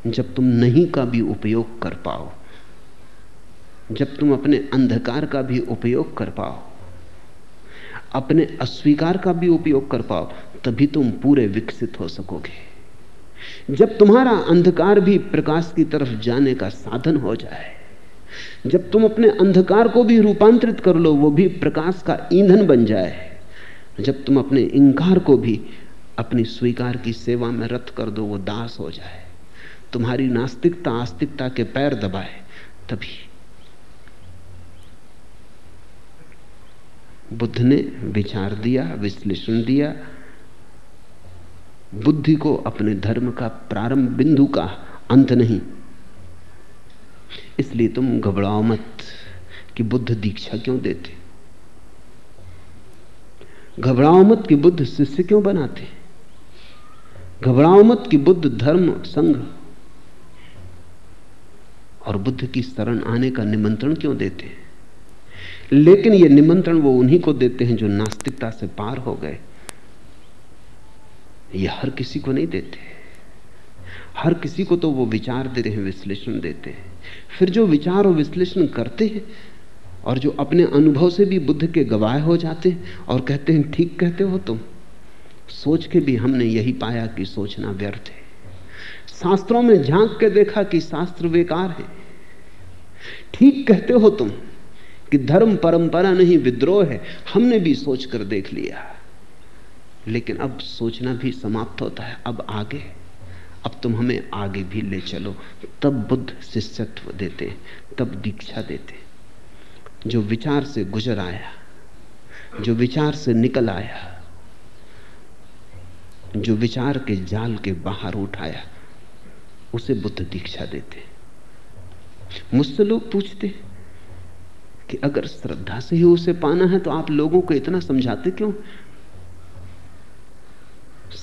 जब तुम नहीं का भी उपयोग कर पाओ, जब तुम अपने अंधकार का भी उपयोग कर पाओ, अपने अस्वीकार का भी उपयोग कर पाओ, तभी तुम पूरे विकसित हो सकोगे। जब तुम्हारा अंधकार भी प्रकाश की तरफ़ जाने का साधन हो जाए, जब तुम अपने अंधकार को भी रूपांतरित कर लो, वो भी प्रकाश का ईंधन बन जाए जब तुम अपने इंकार को भी अपनी स्वीकार की सेवा में रत कर दो, वो दास हो जाए। तुम्हारी नास्तिकता आस्तिकता के पैर दबाए, तभी बुद्ध ने विचार दिया, विश्लेषण दिया। बुद्धि को अपने धर्म का प्रारंभ बिंदु का अंत नहीं। इसलिए तुम घबराओ मत कि बुद्ध दीक्षा क्यों देते? घबराओ मत कि बुद्ध शिष्य क्यों बनाते? घबराओ मत कि बुद्ध धर्म संघ। और बुद्ध की शरण आने का निमंत्रण क्यों देते? हैं लेकिन यह निमंत्रण वो उन्हीं को देते हैं जो नास्तिकता से पार हो गए। ये हर किसी को नहीं देते। हर किसी को तो वो विचार दे रहे हैं, विश्लेषण देते हैं। फिर जो विचार और विश्लेषण करते हैं और जो अपने अनुभव से भी बुद्ध के गवाह हो जाते हैं और कहते हैं, ठीक कहते हो तुम। सोच के भी हमने यही पाया कि सोचना व्यर्थ है। शास्त्रों में झाँक के देखा कि शास्त्र बेकार है। ठीक कहते हो तुम कि धर्म परंपरा नहीं, विद्रोह है। हमने भी सोच कर देख लिया। लेकिन अब सोचना भी समाप्त होता है। अब आगे, अब तुम हमें आगे भी ले चलो। तब बुद्ध शिष्यत्व देते तब दीक्षा देते जो विचार से गुजर आया, जो विचार से निकल आया, जो विचार के जाल के बाहर उठाया, उसे बुद्ध दीक्षा देते। मुझसे लोग पूछते कि अगर श्रद्धा से ही उसे पाना है तो आप लोगों को इतना समझाते क्यों?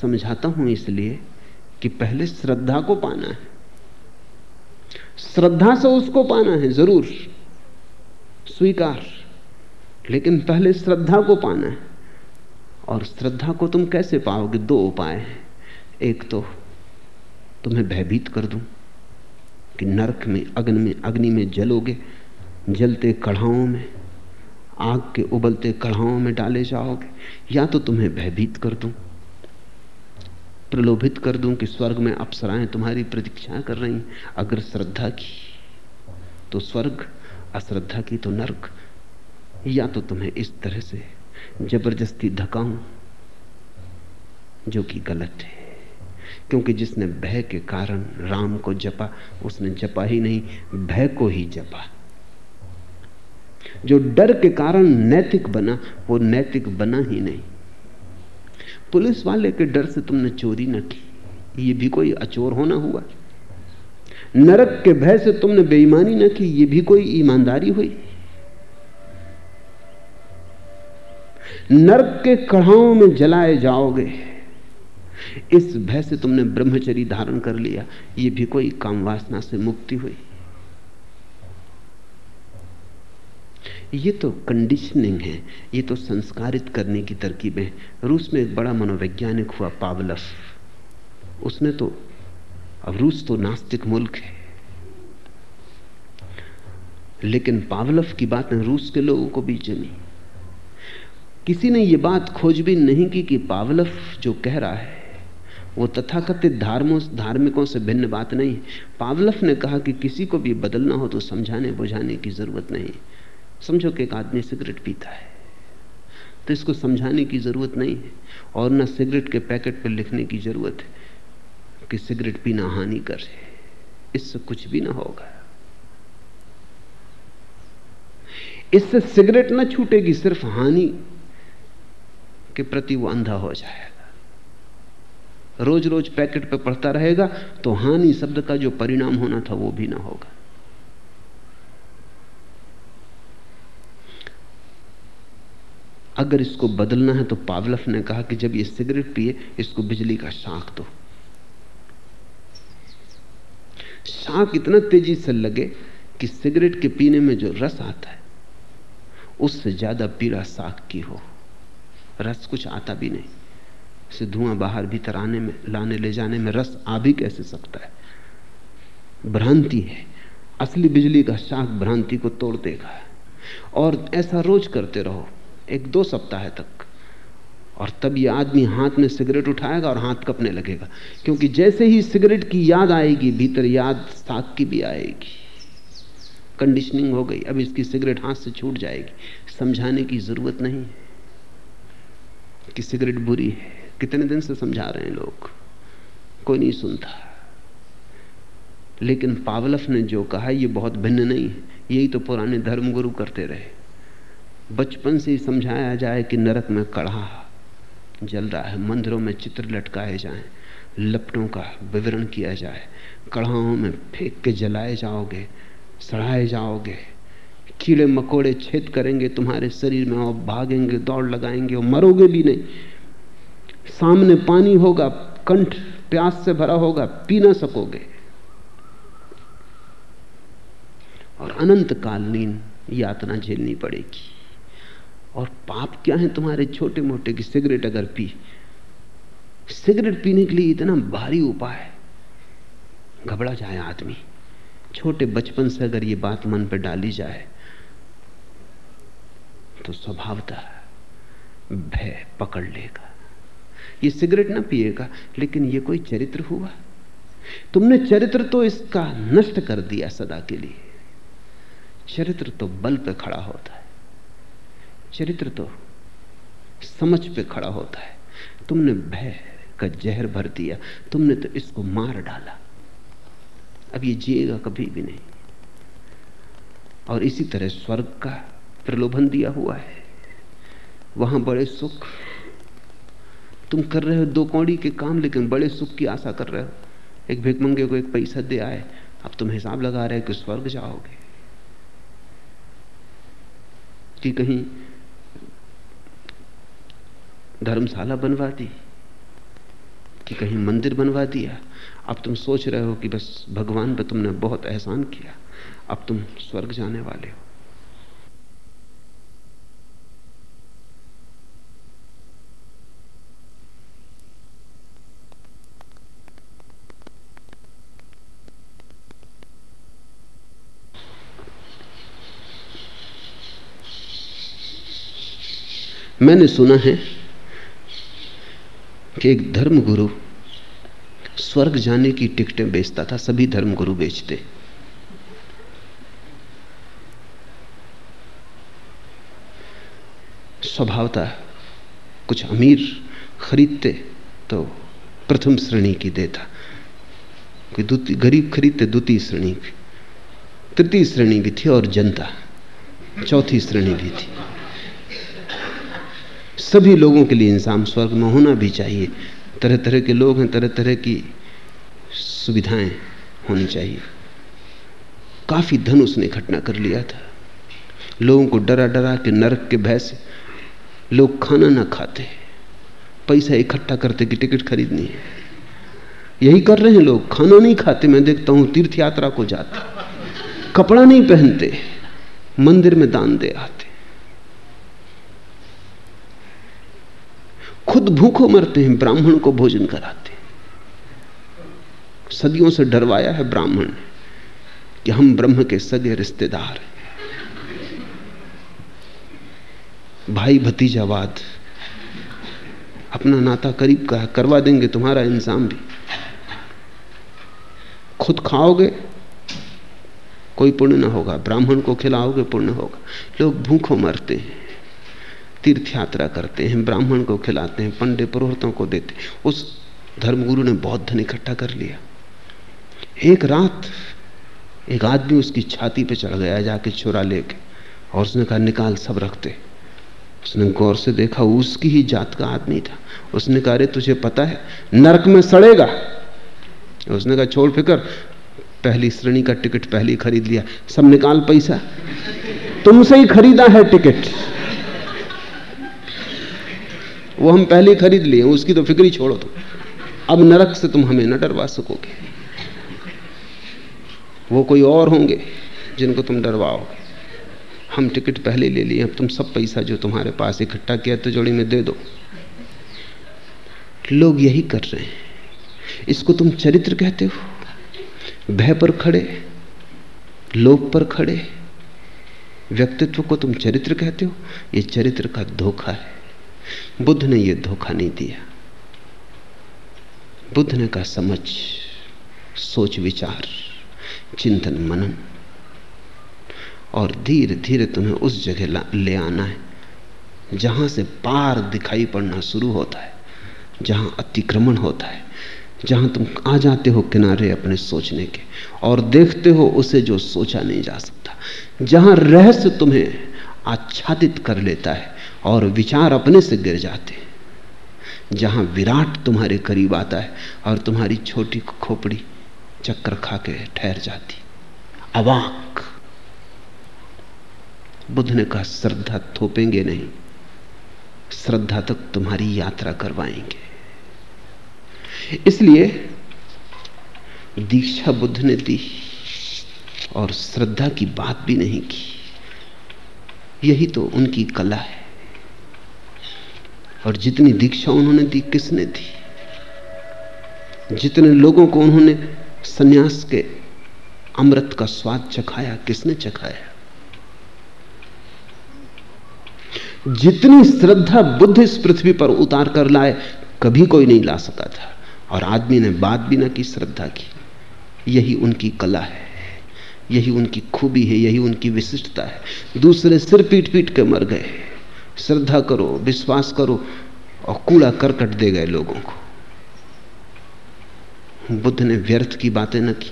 समझाता हूँ इसलिए कि पहले श्रद्धा को पाना है। श्रद्धा से उसको पाना है, ज़रूर। स्वीकार। लेकिन पहले श्रद्धा को पाना है। और श्रद्धा को तुम कैसे पाओगे? दो उपाय हैं। एक तो तुम्हें भयभीत कर दूँ कि नरक में, अग्नि में अग्नि में जलोगे, जलते कढ़ाओं में, आग के उबलते कढ़ाओं में डाले जाओगे, या तो तुम्हें भयभीत कर दूँ, प्रलोभित कर दूँ कि स्वर्ग में अप्सराएँ तुम्हारी प्रतीक्षा कर रही अगर श्रद्धा की तो स्वर्ग अश्रद्धा की तो नरक। या तो तुम्हें इस तरह से ज़बरदस्ती धकाऊं, जो कि गलत है। क्योंकि जिसने भय के कारण राम को जपा, उसने जपा ही नहीं, भय को ही जपा। जो डर के कारण नैतिक बना, वो नैतिक बना ही नहीं। पुलिस वाले के डर से तुमने चोरी न की, ये भी कोई अचोर होना हुआ? नरक के भय से तुमने बेईमानी न की, ये भी कोई ईमानदारी हुई? नरक के कढ़ाओं में जलाए जाओगे। इस भय से तुमने ब्रह्मचरी धारण कर लिया, ये भी कोई काम वासना से मुक्ति हुई। ये तो कंडीशनिंग है, ये तो संस्कारित करने की तरकीबें रूस में एक बड़ा मनोवैज्ञानिक हुआ पावलफ उसने तो अब रूस तो नास्तिक मुल्क है। लेकिन पावलफ की बातें रूस के लोगों को भी जमी। किसी ने यह बात खोजबीन नहीं की कि पावलफ जो कह रहा है, वो तथाकथित धर्मों, धार्मिकों से भिन्न बात नहीं। पावलफ ने कहा कि किसी को भी बदलना हो तो समझाने, बुझाने की ज़रूरत नहीं। समझो कि एक आदमी सिगरेट पीता है तो इसको समझाने की ज़रूरत नहीं है, और न सिगरेट के पैकेट पर लिखने की ज़रूरत है। कि सिगरेट पीना हानि कर इससे कुछ भी ना होगा। इससे सिगरेट ना छूटेगी, सिर्फ़ हानि के प्रति वो अंधा हो जाएगा। रोज रोज पैकेट पे पढ़ता रहेगा तो हानि शब्द का जो परिणाम होना था वो भी ना होगा। अगर इसको बदलना है तो पावलफ ने कहा कि जब ये सिगरेट पिए, इसको बिजली का शाख दो। शाख इतना तेज़ी से लगे कि सिगरेट के पीने में जो रस आता है, उससे ज़्यादा पीड़ा शाख की हो। रस कुछ आता भी नहीं। से धुआँ बाहर भीतर आने में, लाने, ले जाने में रस आ भी कैसे सकता है? भ्रांति है। असली बिजली का शाख भ्रांति को तोड़ देगा। और ऐसा रोज करते रहो, एक दो सप्ताह तक। और तब ये आदमी हाथ में सिगरेट उठाएगा और हाथ कपने लगेगा। क्योंकि जैसे ही सिगरेट की याद आएगी, भीतर याद साग की भी आएगी। कंडीशनिंग हो गई, अब इसकी सिगरेट हाथ से छूट जाएगी। समझाने की ज़रूरत नहीं कि सिगरेट बुरी है। कितने दिन से समझा रहे हैं लोग? कोई नहीं सुनता। लेकिन पावलफ ने जो कहा यह बहुत भिन्न नहीं है। यही तो पुराने धर्मगुरु करते रहे। बचपन से ही समझाया जाए कि नरक में कढ़ा जल रहा है, मंदिरों में चित्र लटकाए जाएँ, लपटों का विवरण किया जाए, कढ़ाओं में फेंक के जलाए जाओगे, सड़ाए जाओगे, कीड़े मकोड़े छेद करेंगे तुम्हारे शरीर में और भागेंगे, दौड़ लगाएँगे और मरोगे भी नहीं। सामने पानी होगा, कंठ प्यास से भरा होगा, पी ना सकोगे। और अनंत कालीन यातना झेलनी पड़ेगी। और पाप क्या है तुम्हारे छोटे मोटे की सिगरेट अगर पी? सिगरेट पीने के लिए इतना भारी उपाय घबरा जाए आदमी। छोटे बचपन से अगर ये बात मन पर डाली जाए तो स्वभावतः भय पकड़ लेगा। ये सिगरेट ना पिएगा, लेकिन ये कोई चरित्र हुआ? तुमने चरित्र तो इसका नष्ट कर दिया सदा के लिए। चरित्र तो बल पे खड़ा होता है। चरित्र तो समझ पे खड़ा होता है। तुमने भय का जहर भर दिया, तुमने तो इसको मार डाला। अब ये जिएगा कभी भी नहीं। और इसी तरह स्वर्ग का प्रलोभन दिया हुआ है। वहाँ बड़े सुख तुम कर रहे हो, दो कौड़ी के काम, लेकिन बड़े सुख की आशा कर रहे हो। एक भिकमंगे को एक पैसा दे आए, अब तुम हिसाब लगा रहे हो कि स्वर्ग जाओगे। कि कहीं धर्मशाला बनवा दी, कि कहीं मंदिर बनवा दिया। अब तुम सोच रहे हो कि बस भगवान पर तुमने बहुत एहसान किया। अब तुम स्वर्ग जाने वाले हो। मैंने सुना है कि एक धर्मगुरु स्वर्ग जाने की टिकटें बेचता था, सभी धर्मगुरु बेचते। स्वभावता कुछ अमीर खरीदते तो प्रथम श्रेणी की देता। कोई गरीब खरीदते द्वितीय श्रेणी की, तृतीय श्रेणी भी थी और जनता, चौथी श्रेणी भी थी। सभी लोगों के लिए इंसान स्वर्ग में होना भी चाहिए। तरह तरह के लोग हैं तरह तरह की सुविधाएँ होनी चाहिए। काफ़ी धन उसने इकट्ठा कर लिया था। लोगों को डरा डरा के, नरक के भय से लोग खाना ना खाते। पैसा इकट्ठा करते कि टिकट खरीदनी है। यही कर रहे हैं लोग, खाना नहीं खाते। मैं देखता हूँ तीर्थ यात्रा को जाते। कपड़ा नहीं पहनते। मंदिर में दान दे आते। खुद भूखों मरते हैं, ब्राह्मण को भोजन कराते हैं। सदियों से डरवाया है ब्राह्मण ने कि हम ब्रह्म के सगे रिश्तेदार हैं। भाई भतीजावाद, अपना नाता करीब का है, करवा देंगे तुम्हारा इंसान भी। खुद खाओगे, कोई पुण्य ना होगा, ब्राह्मण को खिलाओगे, पुण्य होगा। लोग भूखों मरते हैं। तीर्थ यात्रा करते हैं, ब्राह्मण को खिलाते हैं, पंडित पुरोहितों को देते उस धर्मगुरु ने बहुत धन इकट्ठा कर लिया। एक रात एक आदमी उसकी छाती पे चढ़ गया, जाके चुरा लेके, और उसने कहा, निकाल, सब रखते उसने गौर से देखा, उसकी ही जात का आदमी था। उसने कहा, अरे, तुझे पता है, नरक में सड़ेगा। उसने कहा, छोड़ फिकर, पहली श्रेणी का टिकट पहली खरीद लिया। सब निकाल पैसा। तुमसे ही खरीदा है टिकट। वो हम पहले खरीद लिए उसकी तो फिक्री छोड़ो तुम। अब नरक से तुम हमें न डरवा सकोगे। वो कोई और होंगे जिनको तुम डरवाओगे। हम टिकट पहले ले लिए, अब तुम सब पैसा जो तुम्हारे पास इकट्ठा किया तो जोड़ी में दे दो। लोग यही कर रहे हैं। इसको तुम चरित्र कहते हो? भय पर खड़े, लोभ पर खड़े। व्यक्तित्व को तुम चरित्र कहते हो? ये चरित्र का धोखा है। बुद्ध ने यह धोखा नहीं दिया। बुद्ध ने कहा, समझ, सोच, विचार, चिंतन, मनन, और धीरे धीरे तुम्हें उस जगह ले आना है, जहाँ से पार दिखाई पड़ना शुरू होता है, जहाँ अतिक्रमण होता है, जहाँ तुम आ जाते हो किनारे अपने सोचने के, और देखते हो उसे जो सोचा नहीं जा सकता, जहाँ रहस्य तुम्हें आच्छादित कर लेता है और विचार अपने से गिर जाते हैं। जहाँ विराट तुम्हारे करीब आता है और तुम्हारी छोटी खोपड़ी चक्कर खा के ठहर जाती। अवाक। बुद्ध ने कहा, श्रद्धा थोपेंगे नहीं। श्रद्धा तक तुम्हारी यात्रा करवाएँगे। इसलिए दीक्षा बुद्ध ने दी और श्रद्धा की बात भी नहीं की। यही तो उनकी कला है। और जितनी दीक्षा उन्होंने दी किसने दी? जितने लोगों को उन्होंने सन्यास के अमृत का स्वाद चखाया, किसने चखाया? जितनी श्रद्धा बुद्ध इस पृथ्वी पर उतार कर लाए, कभी कोई नहीं ला सका था। और आदमी ने बात भी ना की, श्रद्धा की। यही उनकी कला है, यही उनकी खूबी है, यही उनकी विशिष्टता है। दूसरे सिर पीट पीट के मर गए। श्रद्धा करो, विश्वास करो और कूड़ा करकट दे गए लोगों को। बुद्ध ने व्यर्थ की बातें न की।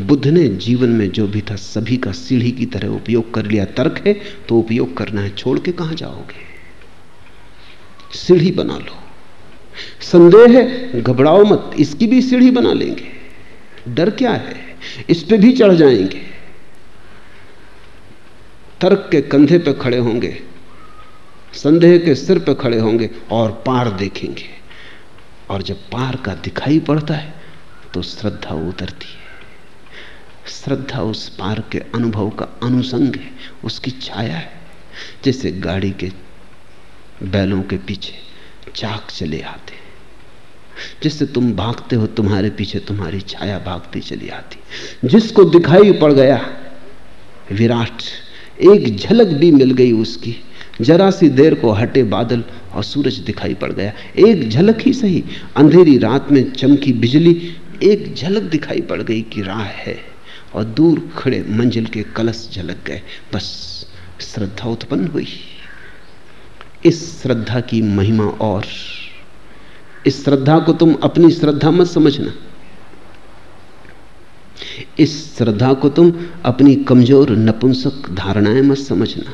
बुद्ध ने जीवन में जो भी था, सभी का सीढ़ी की तरह उपयोग कर लिया। तर्क है तो उपयोग करना है। छोड़ के कहाँ जाओगे? सीढ़ी बना लो। संदेह है, घबराओ मत, इसकी भी सीढ़ी बना लेंगे। डर क्या है? इस पे भी चढ़ जाएँगे। तर्क के कंधे पे खड़े होंगे, संदेह के सिर पर खड़े होंगे और पार देखेंगे। और जब पार का दिखाई पड़ता है तो श्रद्धा उतरती है। श्रद्धा उस पार के अनुभव का अनुसंग है, उसकी छाया है, जैसे गाड़ी के बैलों के पीछे चाक चले आते हैं। जिससे तुम भागते हो, तुम्हारे पीछे तुम्हारी छाया भागती चली आती। जिसको दिखाई पड़ गया, विराट एक झलक भी मिल गई उसकी। जरा सी देर को हटे बादल और सूरज दिखाई पड़ गया। एक झलक ही सही। अंधेरी रात में चमकी बिजली। एक झलक दिखाई पड़ गई कि राह है। और दूर खड़े मंजिल के कलश झलक गए। बस श्रद्धा उत्पन्न हुई। इस श्रद्धा की महिमा और। इस श्रद्धा को तुम अपनी श्रद्धा मत समझना। इस श्रद्धा को तुम अपनी कमज़ोर, नपुंसक धारणाएँ मत समझना।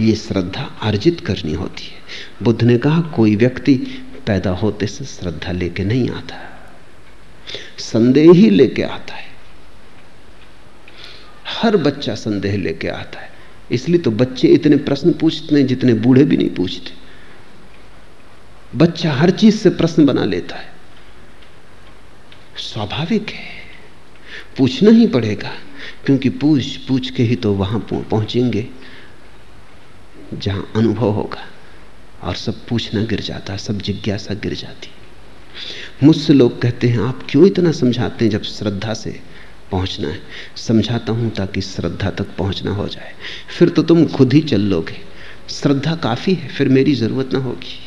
ये श्रद्धा अर्जित करनी होती है। बुद्ध ने कहा, कोई व्यक्ति पैदा होते से श्रद्धा लेके नहीं आता संदेह ही लेके आता है। हर बच्चा संदेह लेके आता है। इसलिए तो बच्चे इतने प्रश्न पूछते हैं जितने बूढ़े भी नहीं पूछते। बच्चा हर चीज़ से प्रश्न बना लेता है। स्वाभाविक है। पूछना ही पड़ेगा, क्योंकि पूछ पूछ के ही तो वहाँ पहुँचेंगे, जहाँ अनुभव होगा। और सब पूछना गिर जाता, सब जिज्ञासा गिर जाती। मुझसे लोग कहते हैं, आप क्यों इतना समझाते हैं जब श्रद्धा से पहुँचना है? समझाता हूँ ताकि श्रद्धा तक पहुँचना हो जाए। फिर तो तुम खुद ही चल लोगे। श्रद्धा काफ़ी है, फिर मेरी ज़रूरत ना होगी।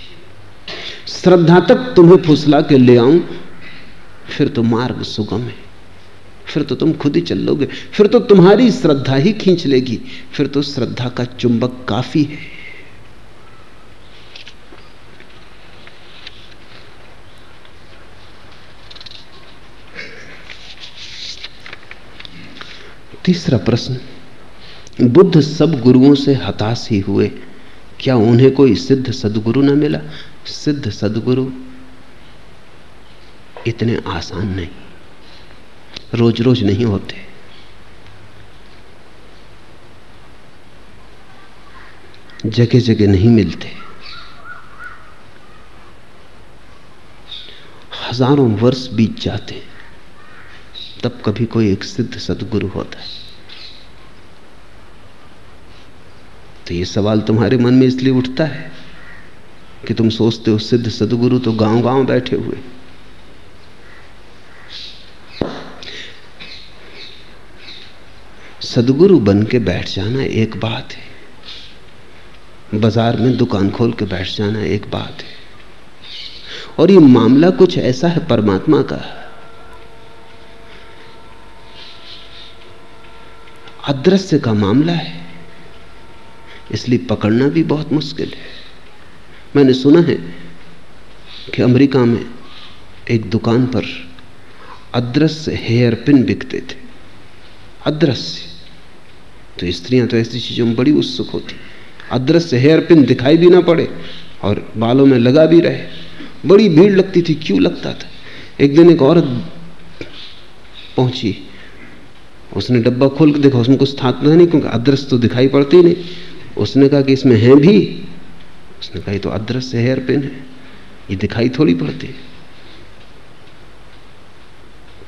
श्रद्धा तक तुम्हें फुसला के ले आऊँ, फिर तो मार्ग सुगम है। फिर तो तुम खुद ही चल लोगे फिर तो तुम्हारी श्रद्धा ही खींच लेगी, फिर तो श्रद्धा का चुंबक काफ़ी है। तीसरा प्रश्न, बुद्ध सब गुरुओं से हताश ही हुए, क्या उन्हें कोई सिद्ध सदगुरु ना मिला? सिद्ध सदगुरु इतने आसान नहीं। रोज रोज नहीं होते। जगह जगह नहीं मिलते। हज़ारों वर्ष बीत जाते। तब कभी कोई एक सिद्ध सदगुरु होता है। तो ये सवाल तुम्हारे मन में इसलिए उठता है कि तुम सोचते हो सिद्ध सदगुरु तो गाँव गाँव बैठे हुए सदगुरु बन के बैठ जाना एक बात है। बाज़ार में दुकान खोल के बैठ जाना एक बात है। और ये मामला कुछ ऐसा है परमात्मा का। अदृश्य का मामला है। इसलिए पकड़ना भी बहुत मुश्किल है। मैंने सुना है कि अमेरिका में एक दुकान पर अदृश्य हेयर पिन बिकते थे। अदृश्य। तो स्त्रियाँ तो ऐसी चीज़ों में बड़ी उत्सुक होती। अदृश्य हेयर पिन दिखाई भी ना पड़े और बालों में लगा भी रहे। बड़ी भीड़ लगती थी, क्यों लगता था? एक दिन एक औरत पहुँची। उसने डब्बा खोल के देखा, उसमें कुछ था नहीं, क्योंकि अदृश्य तो दिखाई पड़ती नहीं। उसने कहा कि इसमें है भी। उसने कहा तो अदृश्य हेयर पिन है। ये दिखाई थोड़ी पड़ती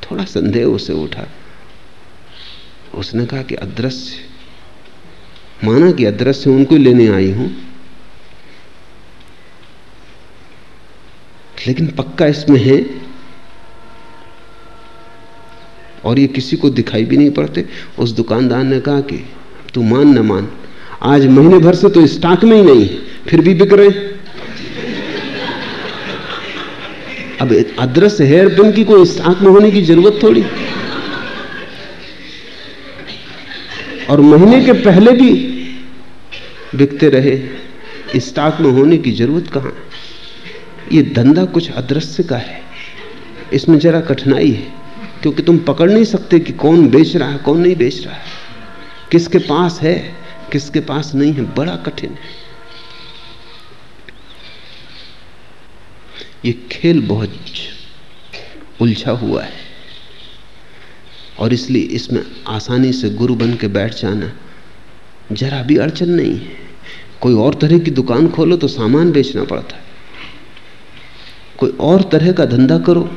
थोड़ा संदेह उसे उठा। उसने कहा कि अदृश्य माना कि अदृश्य उनको लेने आई हूँ। लेकिन पक्का इसमें है, और ये किसी को दिखाई भी नहीं पड़ते। उस दुकानदार ने कहा कि, तू मान न मान, आज महीने भर से तो स्टॉक में ही नहीं फिर भी बिक रहे अब अदृश्य हेयर पिन की कोई स्टॉक में होने की ज़रूरत थोड़ी। और महीने के पहले भी बिकते रहे। स्टॉक में होने की ज़रूरत कहाँ? ये धंधा कुछ अदृश्य का है। इसमें जरा कठिनाई है, क्योंकि तुम पकड़ नहीं सकते कि कौन बेच रहा है, कौन नहीं बेच रहा है। किसके पास है, किसके पास नहीं है, बड़ा कठिन है। ये खेल बहुत उलझा हुआ है, और इसलिए इसमें आसानी से गुरु बन के बैठ जाना जरा भी अड़चन नहीं है। कोई और तरह की दुकान खोलो तो सामान बेचना पड़ता है। कोई और तरह का धंधा करो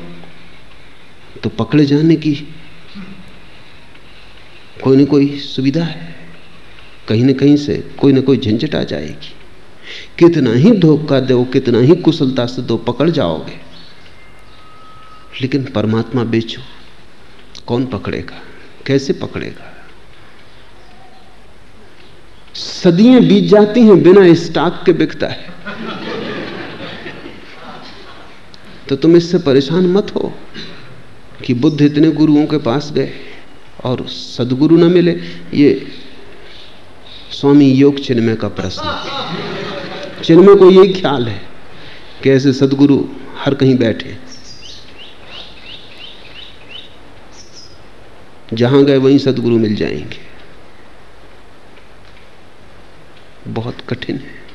तो पकड़े जाने की कोई ना कोई सुविधा है। कहीं ना कहीं से कोई ना कोई झंझट आ जाएगी। कितना ही धोखा दो, कितना ही कुशलता से दो, पकड़ जाओगे। लेकिन परमात्मा बेचो, कौन पकड़ेगा? कैसे पकड़ेगा? सदियाँ बीत जाती हैं, बिना स्टॉक के बिकता है। तो तुम इससे परेशान मत हो कि बुद्ध इतने गुरुओं के पास गए और सदगुरु न मिले। ये स्वामी योग चिन्मय का प्रश्न चिन्मय को यही ख्याल है कि ऐसे सदगुरु हर कहीं बैठे। जहाँ गए वहीं सदगुरु मिल जाएँगे। बहुत कठिन है।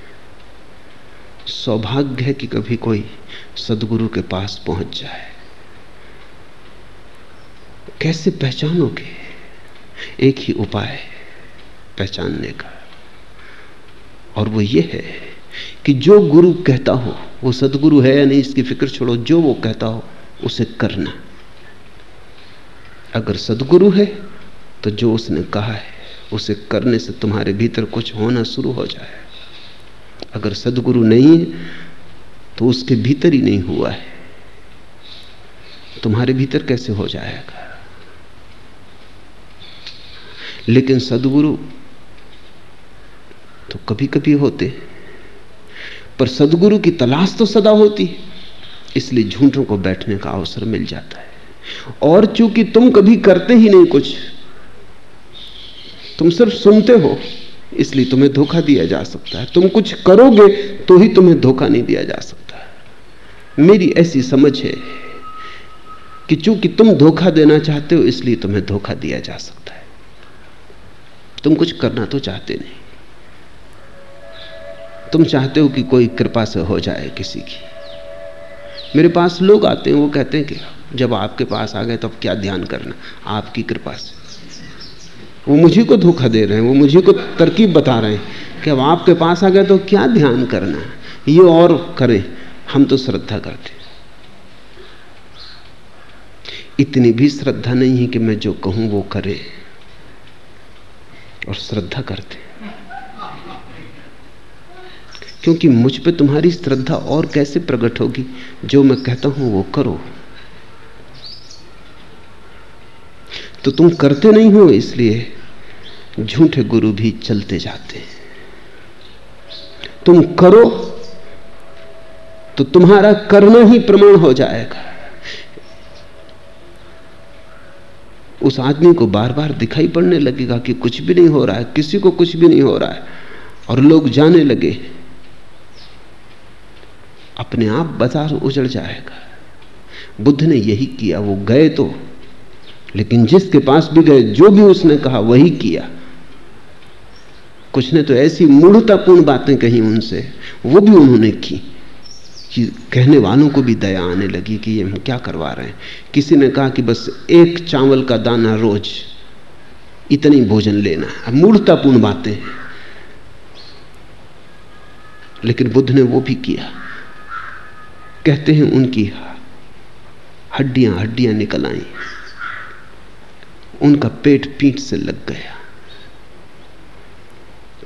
सौभाग्य है कि कभी कोई सदगुरु के पास पहुँच जाए। कैसे पहचानोगे? एक ही उपाय पहचानने का। और वो ये है कि जो गुरु कहता हो, वो सदगुरु है या नहीं, इसकी फ़िक्र छोड़ो, जो वो कहता हो, उसे करना। अगर सदगुरु है तो जो उसने कहा है उसे करने से तुम्हारे भीतर कुछ होना शुरू हो जाए। अगर सदगुरु नहीं है तो उसके भीतर ही नहीं हुआ है। तुम्हारे भीतर कैसे हो जाएगा? लेकिन सदगुरु तो कभी कभी होते पर सदगुरु की तलाश तो सदा होती इसलिए झूठों को बैठने का अवसर मिल जाता है। और चूँकि तुम कभी करते ही नहीं कुछ तुम सिर्फ़ सुनते हो, इसलिए तुम्हें धोखा दिया जा सकता है। तुम कुछ करोगे तो ही तुम्हें धोखा नहीं दिया जा सकता। मेरी ऐसी समझ है कि चूँकि तुम धोखा देना चाहते हो, इसलिए तुम्हें धोखा दिया जा सकता है। तुम कुछ करना तो चाहते नहीं। तुम चाहते हो कि कोई कृपा से हो जाए किसी की। मेरे पास लोग आते हैं, वो कहते हैं कि जब आपके पास आ गए तो क्या ध्यान करना, आपकी कृपा से। वो मुझे को धोखा दे रहे हैं, वो मुझे को तरकीब बता रहे हैं कि अब आपके पास आ गए तो क्या ध्यान करना ये और करें, हम तो श्रद्धा करते इतनी भी श्रद्धा नहीं है कि मैं जो कहूँ वो करे और श्रद्धा करते क्योंकि मुझ पे तुम्हारी श्रद्धा और कैसे प्रकट होगी? जो मैं कहता हूँ वो करो। तो तुम करते नहीं हो, इसलिए झूठे गुरु भी चलते जाते हैं। तुम करो तो तुम्हारा करना ही प्रमाण हो जाएगा। उस आदमी को बार बार दिखाई पड़ने लगेगा कि कुछ भी नहीं हो रहा है, किसी को कुछ भी नहीं हो रहा है, और लोग जाने लगे, अपने आप बाज़ार उजड़ जाएगा। बुद्ध ने यही किया, वो गए तो लेकिन जिसके पास भी गए, जो भी उसने कहा, वही किया। कुछ ने तो ऐसी मूढ़तापूर्ण बातें कही उनसे, वो भी उन्होंने की कि कहने वालों को भी दया आने लगी कि ये हम क्या करवा रहे हैं। किसी ने कहा कि बस एक चावल का दाना रोज इतनी भोजन लेना है। मूर्तापूर्ण बातें लेकिन बुद्ध ने वो भी किया। कहते हैं उनकी हड्डियाँ हड्डियाँ निकल आई। उनका पेट पीठ से लग गया।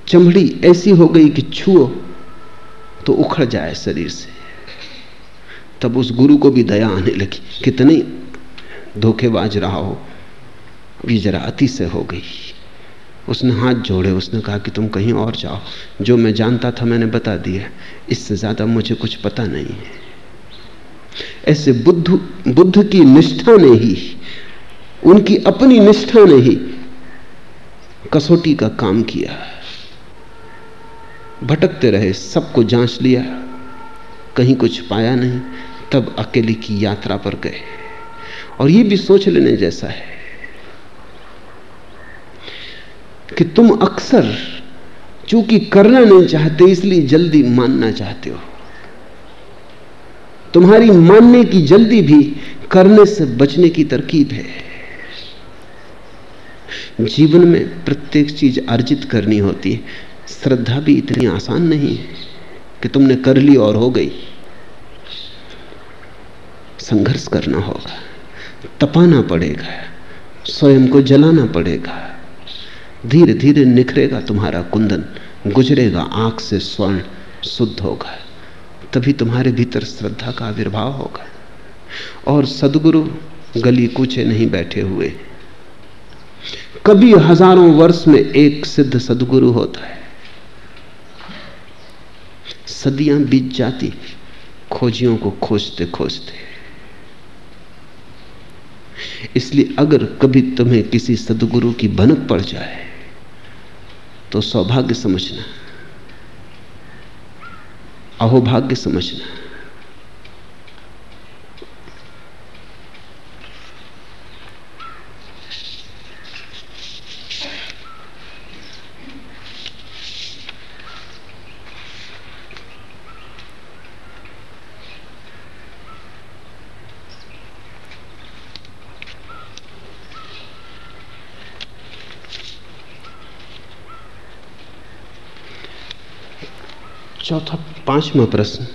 चमड़ी ऐसी हो गई कि छुओ तो उखड़ जाए शरीर से। तब उस गुरु को भी दया आने लगी। कितनी धोखेबाज रहा हो, ये जरा अति से हो गई। उसने हाथ जोड़े, उसने कहा कि तुम कहीं और जाओ। जो मैं जानता था मैंने बता दिया। इससे ज़्यादा मुझे कुछ पता नहीं है। ऐसे बुद्ध बुद्ध की निष्ठा ने ही उनकी अपनी निष्ठा ने ही कसौटी का काम किया। भटकते रहे, सबको जाँच लिया। कहीं कुछ पाया नहीं, तब अकेले की यात्रा पर गए। और यह भी सोच लेने जैसा है कि तुम अक्सर चूँकि करना नहीं चाहते, इसलिए जल्दी मानना चाहते हो। तुम्हारी मानने की जल्दी भी करने से बचने की तरकीब है। जीवन में प्रत्येक चीज़ अर्जित करनी होती है। श्रद्धा भी इतनी आसान नहीं है कि तुमने कर ली और हो गई। संघर्ष करना होगा, तपाना पड़ेगा, स्वयं को जलाना पड़ेगा। धीरे धीरे निखरेगा तुम्हारा कुंदन, गुजरेगा आँख से स्वर्ण, शुद्ध होगा। तभी तुम्हारे भीतर श्रद्धा का आविर्भाव होगा। और सदगुरु गली कूचे नहीं बैठे हुए कभी हज़ारों वर्ष में एक सिद्ध सदगुरु होता है। सदियाँ बीत जाती, खोजियों को खोजते खोजते इसलिए अगर कभी तुम्हें किसी सदगुरु की भनक पड़ जाए तो सौभाग्य समझना, अहोभाग्य समझना। चौथा, पांचवा प्रश्न।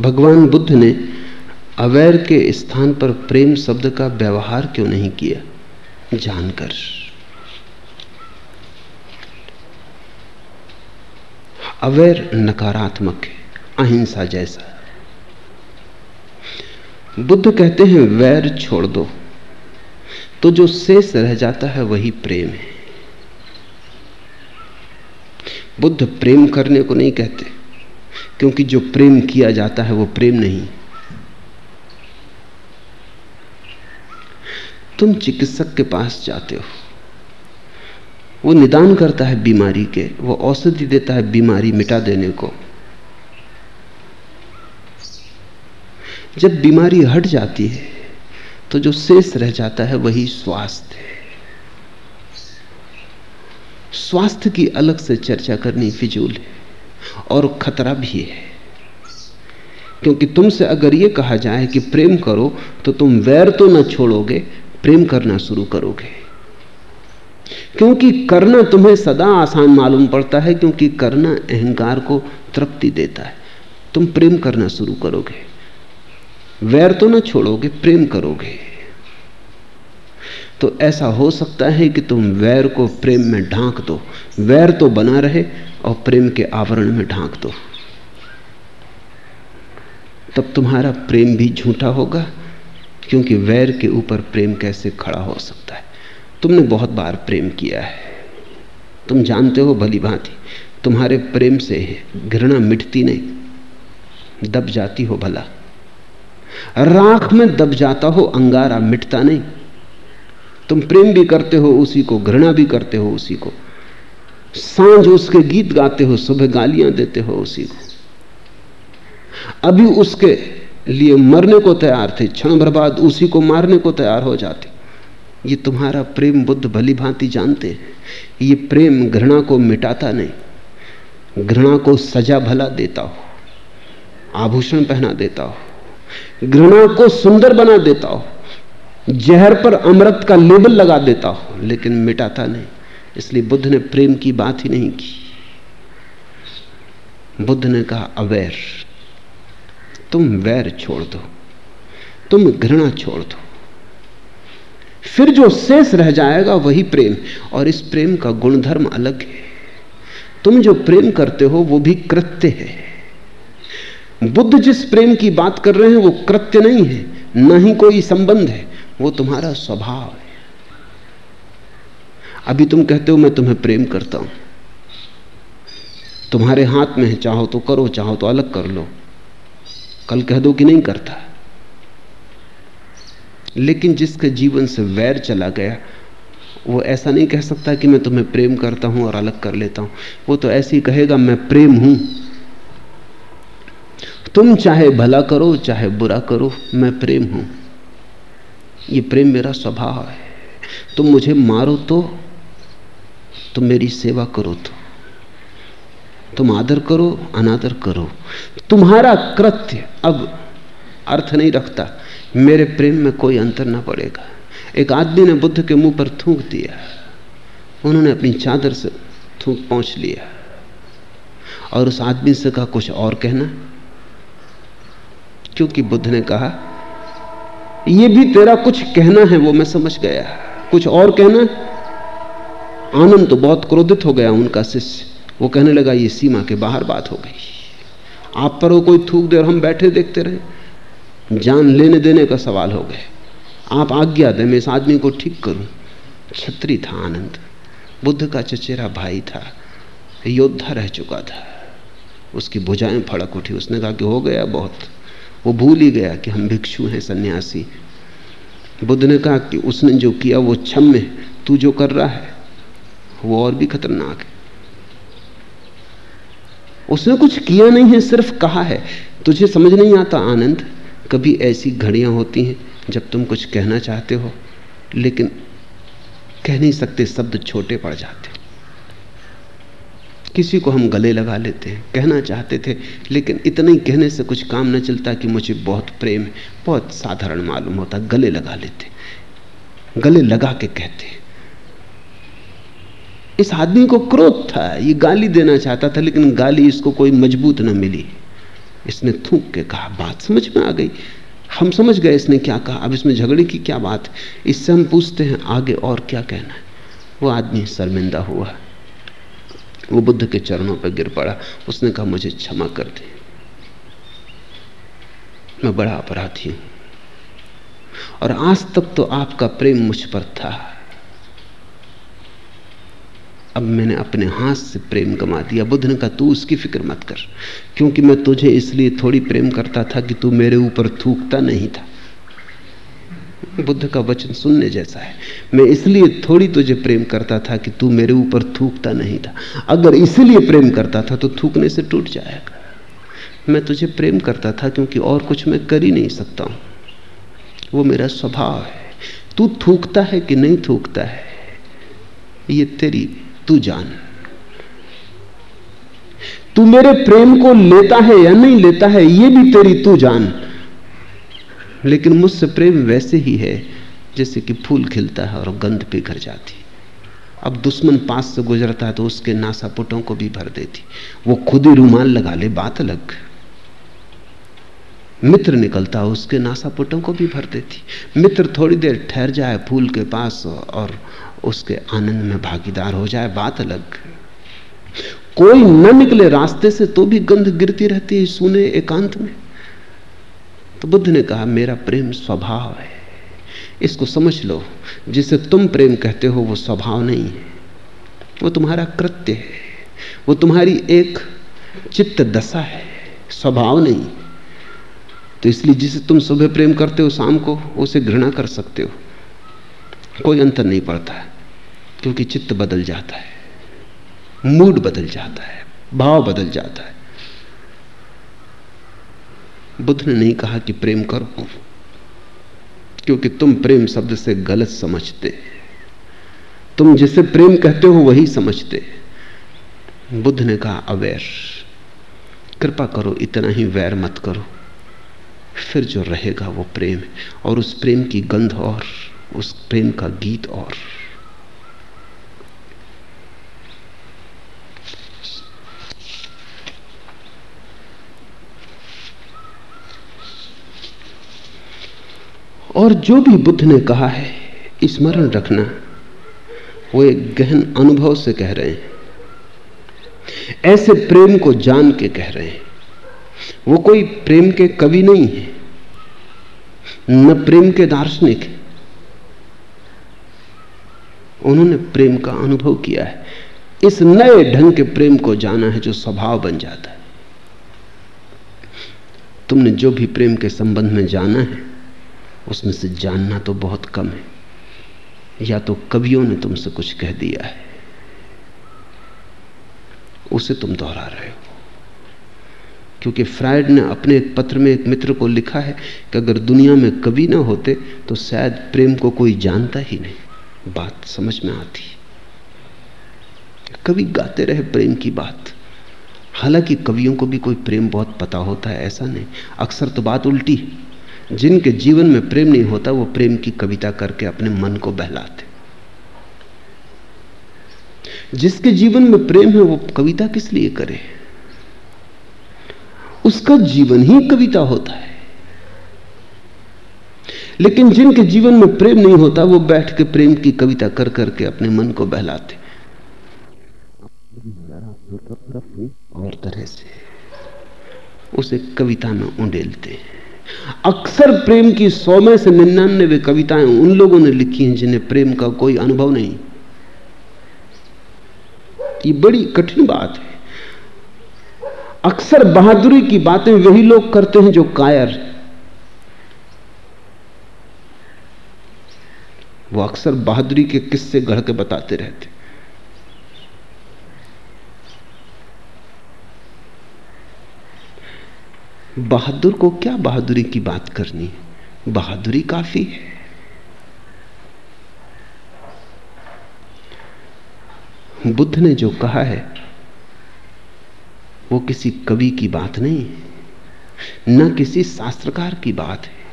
भगवान बुद्ध ने अवैर के स्थान पर प्रेम शब्द का व्यवहार क्यों नहीं किया? जानकर। अवैर नकारात्मक है, अहिंसा जैसा। बुद्ध कहते हैं, वैर छोड़ दो। तो जो शेष रह जाता है, वही प्रेम है। बुद्ध प्रेम करने को नहीं कहते, क्योंकि जो प्रेम किया जाता है वो प्रेम नहीं। तुम चिकित्सक के पास जाते हो। वो निदान करता है बीमारी के, वो औषधि देता है बीमारी मिटा देने को। जब बीमारी हट जाती है तो जो शेष रह जाता है वही स्वास्थ्य है स्वास्थ्य की अलग से चर्चा करनी फिजूल है और खतरा भी है। क्योंकि तुमसे अगर यह कहा जाए कि प्रेम करो तो तुम वैर तो न छोड़ोगे, प्रेम करना शुरू करोगे। क्योंकि करना तुम्हें सदा आसान मालूम पड़ता है, क्योंकि करना अहंकार को तृप्ति देता है। तुम प्रेम करना शुरू करोगे। वैर तो ना छोड़ोगे, प्रेम करोगे। तो ऐसा हो सकता है कि तुम वैर को प्रेम में ढांक दो। वैर तो बना रहे और प्रेम के आवरण में ढांक दो। तब तुम्हारा प्रेम भी झूठा होगा, क्योंकि वैर के ऊपर प्रेम कैसे खड़ा हो सकता है? तुमने बहुत बार प्रेम किया है। तुम जानते हो भली भांति, तुम्हारे प्रेम से घृणा मिटती नहीं। दब जाती हो भला। राख में दब जाता हो, अंगारा मिटता नहीं। तुम प्रेम भी करते हो, उसी को घृणा भी करते हो, उसी को। साँझ उसके गीत गाते हो, सुबह गालियाँ देते हो, उसी को। अभी उसके लिए मरने को तैयार थे, क्षण भर बाद उसी को मारने को तैयार हो जाते। ये तुम्हारा प्रेम बुद्ध भली भांति जानते हैं। ये प्रेम घृणा को मिटाता नहीं, घृणा को सजा भला देता हो, आभूषण पहना देता हो, घृणा को सुंदर बना देता हो। जहर पर अमृत का लेबल लगा देता हो, लेकिन मिटाता नहीं। इसलिए बुद्ध ने प्रेम की बात ही नहीं की। बुद्ध ने कहा, अवैर, तुम वैर छोड़ दो, तुम घृणा छोड़ दो। फिर जो शेष रह जाएगा वही प्रेम, और इस प्रेम का गुणधर्म अलग है। तुम जो प्रेम करते हो, वो भी कृत्य है। बुद्ध जिस प्रेम की बात कर रहे हैं, वो कृत्य नहीं है, न ही कोई संबंध है। वो तुम्हारा स्वभाव है। अभी तुम कहते हो, मैं तुम्हें प्रेम करता हूँ। तुम्हारे हाथ में है, चाहो तो करो, चाहो तो अलग कर लो। कल कह दो कि नहीं करता। लेकिन जिसके जीवन से वैर चला गया, वो ऐसा नहीं कह सकता कि मैं तुम्हें प्रेम करता हूँ और अलग कर लेता हूँ। वो तो ऐसे ही कहेगा, मैं प्रेम हूँ। तुम चाहे भला करो, चाहे बुरा करो, मैं प्रेम हूँ। ये प्रेम मेरा स्वभाव है। तुम मुझे मारो तो तुम मेरी सेवा करो तो। तुम आदर करो, अनादर करो। तुम्हारा कृत्य अब अर्थ नहीं रखता। मेरे प्रेम में कोई अंतर ना पड़ेगा। एक आदमी ने बुद्ध के मुँह पर थूक दिया। उन्होंने अपनी चादर से थूक पहुँच लिया। और उस आदमी से कहा, कुछ और कहना? क्योंकि बुद्ध ने कहा यह भी तेरा कुछ कहना है वो मैं समझ गया। कुछ और कहना आनंद तो बहुत क्रोधित हो गया उनका शिष्य। वो कहने लगा, ये सीमा के बाहर बात हो गई। आप पर वो कोई थूक दे और हम बैठे देखते रहे। जान लेने देने का सवाल हो गए आप आज्ञा दें, मैं इस आदमी को ठीक करूँ। छत्री था आनंद। बुद्ध का चचेरा भाई था। योद्धा रह चुका था। उसकी भुजाएँ फड़क उठी। उसने कहा कि हो गया बहुत। वो भूल ही गया कि हम भिक्षु हैं, सन्यासी। बुद्ध ने कहा कि उसने जो किया वो क्षम्य तू जो कर रहा है, वो और भी खतरनाक है। उसने कुछ किया नहीं है, सिर्फ़ कहा है। तुझे समझ नहीं आता, आनंद? कभी ऐसी घड़ियाँ होती हैं, जब तुम कुछ कहना चाहते हो, लेकिन कह नहीं सकते, शब्द छोटे पड़ जाते किसी को हम गले लगा लेते हैं, कहना चाहते थे, लेकिन इतने ही कहने से कुछ काम न चलता कि मुझे बहुत प्रेम है, बहुत साधारण मालूम होता, गले लगा लेते गले लगा के कहते इस आदमी को क्रोध था, ये गाली देना चाहता था, लेकिन गाली इसको कोई मज़बूत न मिली। इसने थूक के कहा, बात समझ में आ गई। हम समझ गए इसने क्या कहा, अब इसमें झगड़े की क्या बात इससे हम पूछते हैं, आगे और क्या कहना है? वो आदमी शर्मिंदा हुआ। वो बुद्ध के चरणों पर गिर पड़ा। उसने कहा, मुझे क्षमा कर दे। मैं बड़ा अपराधी हूँ। और आज तक तो आपका प्रेम मुझ पर था। अब मैंने अपने हाथ से प्रेम गमा दिया। बुद्ध ने कहा, तू उसकी फ़िक्र मत कर, क्योंकि मैं तुझे इसलिए थोड़ी प्रेम करता था कि तू मेरे ऊपर थूकता नहीं था। बुद्ध का वचन सुनने जैसा है। मैं इसलिए थोड़ी तुझे प्रेम करता था कि तू मेरे ऊपर थूकता नहीं था। अगर इसलिए प्रेम करता था तो थूकने से टूट जाएगा मैं तुझे प्रेम करता था क्योंकि और कुछ मैं कर ही नहीं सकता हूँ। वो मेरा स्वभाव है। तू थूकता है कि नहीं थूकता है? ये तेरी तू जान। तू मेरे प्रेम को लेता है या नहीं लेता है, ये भी तेरी तू जान। लेकिन मुझसे प्रेम वैसे ही है, जैसे कि फूल खिलता है और गंध पिघर जाती। अब दुश्मन पास से गुजरता है तो उसके नासापुटों को भी भर देती। वो खुद ही रूमाल लगा ले, बात अलग। मित्र निकलता है, उसके नासापुटों को भी भर देती। मित्र थोड़ी देर ठहर जाए फूल के पास और उसके आनंद में भागीदार हो जाए, बात अलग। कोई न निकले रास्ते से तो भी गंध गिरती रहती है सुने एकांत में। तो बुद्ध ने कहा, मेरा प्रेम स्वभाव है। इसको समझ लो। जिसे तुम प्रेम कहते हो, वो स्वभाव नहीं है। वो तुम्हारा कृत्य है। वो तुम्हारी एक चित्त दशा है। स्वभाव नहीं। तो इसलिए जिसे तुम सुबह प्रेम करते हो, शाम को उसे घृणा कर सकते हो। कोई अंतर नहीं पड़ता, क्योंकि चित्त बदल जाता है। मूड बदल जाता है। भाव बदल जाता है। बुद्ध ने नहीं कहा कि प्रेम करो, क्योंकि तुम प्रेम शब्द से गलत समझते तुम जिसे प्रेम कहते हो वही समझते बुद्ध ने कहा, अवैर, कृपा करो, इतना ही वैर मत करो। फिर जो रहेगा वो प्रेम और उस प्रेम की गंध और, उस प्रेम का गीत और। और जो भी बुद्ध ने कहा है, स्मरण रखना। वो एक गहन अनुभव से कह रहे हैं। ऐसे प्रेम को जान के कह रहे हैं। वो कोई प्रेम के कवि नहीं है, न प्रेम के दार्शनिक उन्होंने प्रेम का अनुभव किया है। इस नए ढंग के प्रेम को जाना है जो स्वभाव बन जाता है। तुमने जो भी प्रेम के संबंध में जाना है उसमें से जानना तो बहुत कम है। या तो कवियों ने तुमसे कुछ कह दिया है। उसे तुम दोहरा रहे हो। क्योंकि फ्रायड ने अपने एक पत्र में एक मित्र को लिखा है कि अगर दुनिया में कवि ना होते तो शायद प्रेम को कोई जानता ही नहीं। बात समझ में आती कवि गाते रहे प्रेम की बात। हालाँकि कवियों को भी कोई प्रेम बहुत पता होता है, ऐसा नहीं। अक्सर तो बात उल्टी है। जिनके जीवन में प्रेम नहीं होता, वो प्रेम की कविता करके अपने मन को बहलाते। जिसके जीवन में प्रेम है, वो कविता किस लिए करे? उसका जीवन ही कविता होता है। लेकिन जिनके जीवन में प्रेम नहीं होता, वो बैठ के प्रेम की कविता कर करके अपने मन को बहलाते। और तरह से उसे कविता में उंडेलते हैं। अक्सर प्रेम की सौ में से निन्यानवे कविताएँ उन लोगों ने लिखी हैं जिन्हें प्रेम का कोई अनुभव नहीं। ये बड़ी कठिन बात है। अक्सर बहादुरी की बातें वही लोग करते हैं जो कायर। वो अक्सर बहादुरी के किस्से गढ़ के बताते रहते बहादुर को क्या बहादुरी की बात करनी है? बहादुरी काफ़ी है। बुद्ध ने जो कहा है, वो किसी कवि की बात नहीं है, न किसी शास्त्रकार की बात है।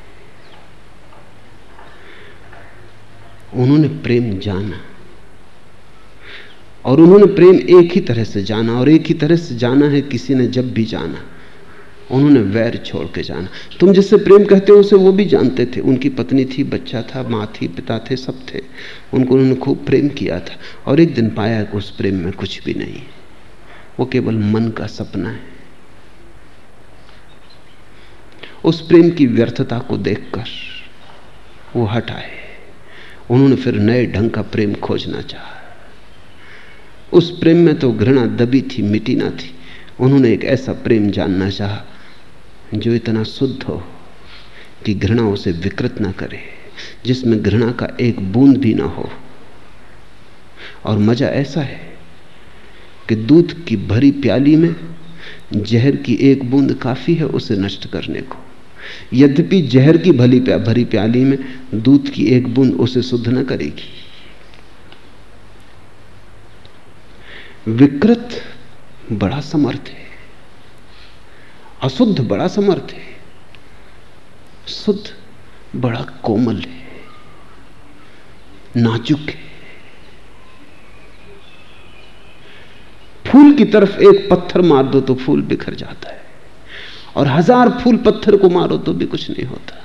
उन्होंने प्रेम जाना और उन्होंने प्रेम एक ही तरह से जाना और एक ही तरह से जाना है किसी ने जब भी जाना। उन्होंने वैर छोड़ के जाना। तुम जिससे प्रेम कहते हो, उसे वो भी जानते थे। उनकी पत्नी थी, बच्चा था, माँ थी, पिता थे, सब थे। उनको उन्होंने खूब प्रेम किया था। और एक दिन पाया कि उस प्रेम में कुछ भी नहीं वो केवल मन का सपना है। उस प्रेम की व्यर्थता को देखकर वो हट आए। उन्होंने फिर नए ढंग का प्रेम खोजना चाहा। उस प्रेम में तो घृणा दबी थी, मिटी ना थी। उन्होंने एक ऐसा प्रेम जानना चाहा जो इतना शुद्ध हो कि घृणा उसे विकृत ना करे जिसमें घृणा का एक बूंद भी ना हो। और मज़ा ऐसा है कि दूध की भरी प्याली में जहर की एक बूंद काफ़ी है उसे नष्ट करने को। यद्यपि जहर की भली प्या, भरी प्याली में दूध की एक बूंद उसे शुद्ध न करेगी। विकृत बड़ा समर्थ है। अशुद्ध बड़ा समर्थ है। शुद्ध बड़ा कोमल है। नाजुक है। फूल की तरफ़ एक पत्थर मार दो तो फूल बिखर जाता है। और हज़ार फूल पत्थर को मारो तो भी कुछ नहीं होता।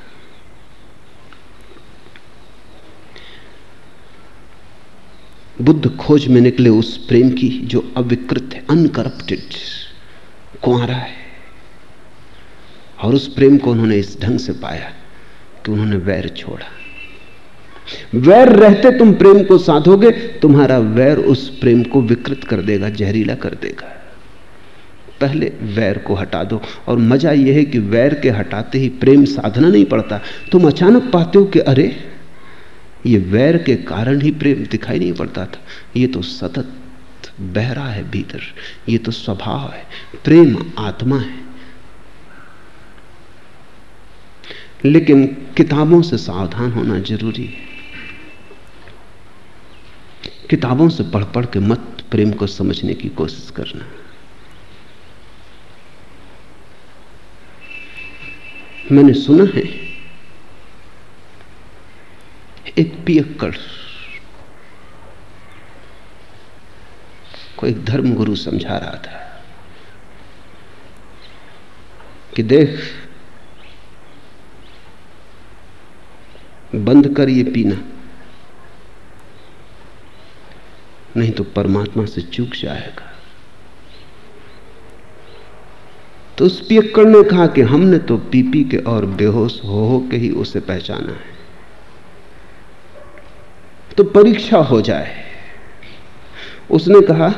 बुद्ध खोज में निकले उस प्रेम की जो अविकृत है अनकरप्टेड कुआरा है। और उस प्रेम को उन्होंने इस ढंग से पाया कि उन्होंने वैर छोड़ा। वैर रहते तुम प्रेम को साधोगे, तुम्हारा वैर उस प्रेम को विकृत कर देगा, जहरीला कर देगा। पहले वैर को हटा दो, और मज़ा यह है कि वैर के हटाते ही प्रेम साधना नहीं पड़ता। तुम अचानक पाते हो कि अरे, ये वैर के कारण ही प्रेम दिखाई नहीं पड़ता था। ये तो सतत बहरा है भीतर, ये तो स्वभाव है, प्रेम आत्मा है। लेकिन किताबों से सावधान होना ज़रूरी है। किताबों से पढ़ पढ़ के मत प्रेम को समझने की कोशिश करना। मैंने सुना है, एक पियक्कड़ को एक धर्म गुरु समझा रहा था कि देख बंद कर ये पीना। नहीं तो परमात्मा से चूक जाएगा। तो उस पियक्कड़ ने कहा कि हमने तो पी पी के और बेहोश हो हो के ही उसे पहचाना है। तो परीक्षा हो जाए। उसने कहा,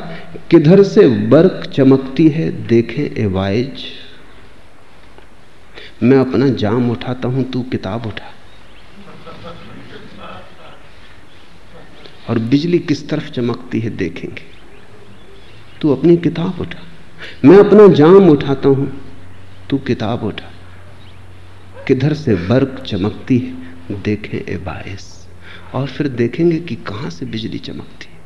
किधर से बर्क चमकती है, देखें ए वाइज मैं अपना जाम उठाता हूँ, तू किताब उठा। और बिजली किस तरफ़ चमकती है देखेंगे। तू अपनी किताब उठा। मैं अपना जाम उठाता हूँ। तू किताब उठा। किधर से बर्क चमकती है, देखें ए बायस। और फिर देखेंगे कि कहाँ से बिजली चमकती है।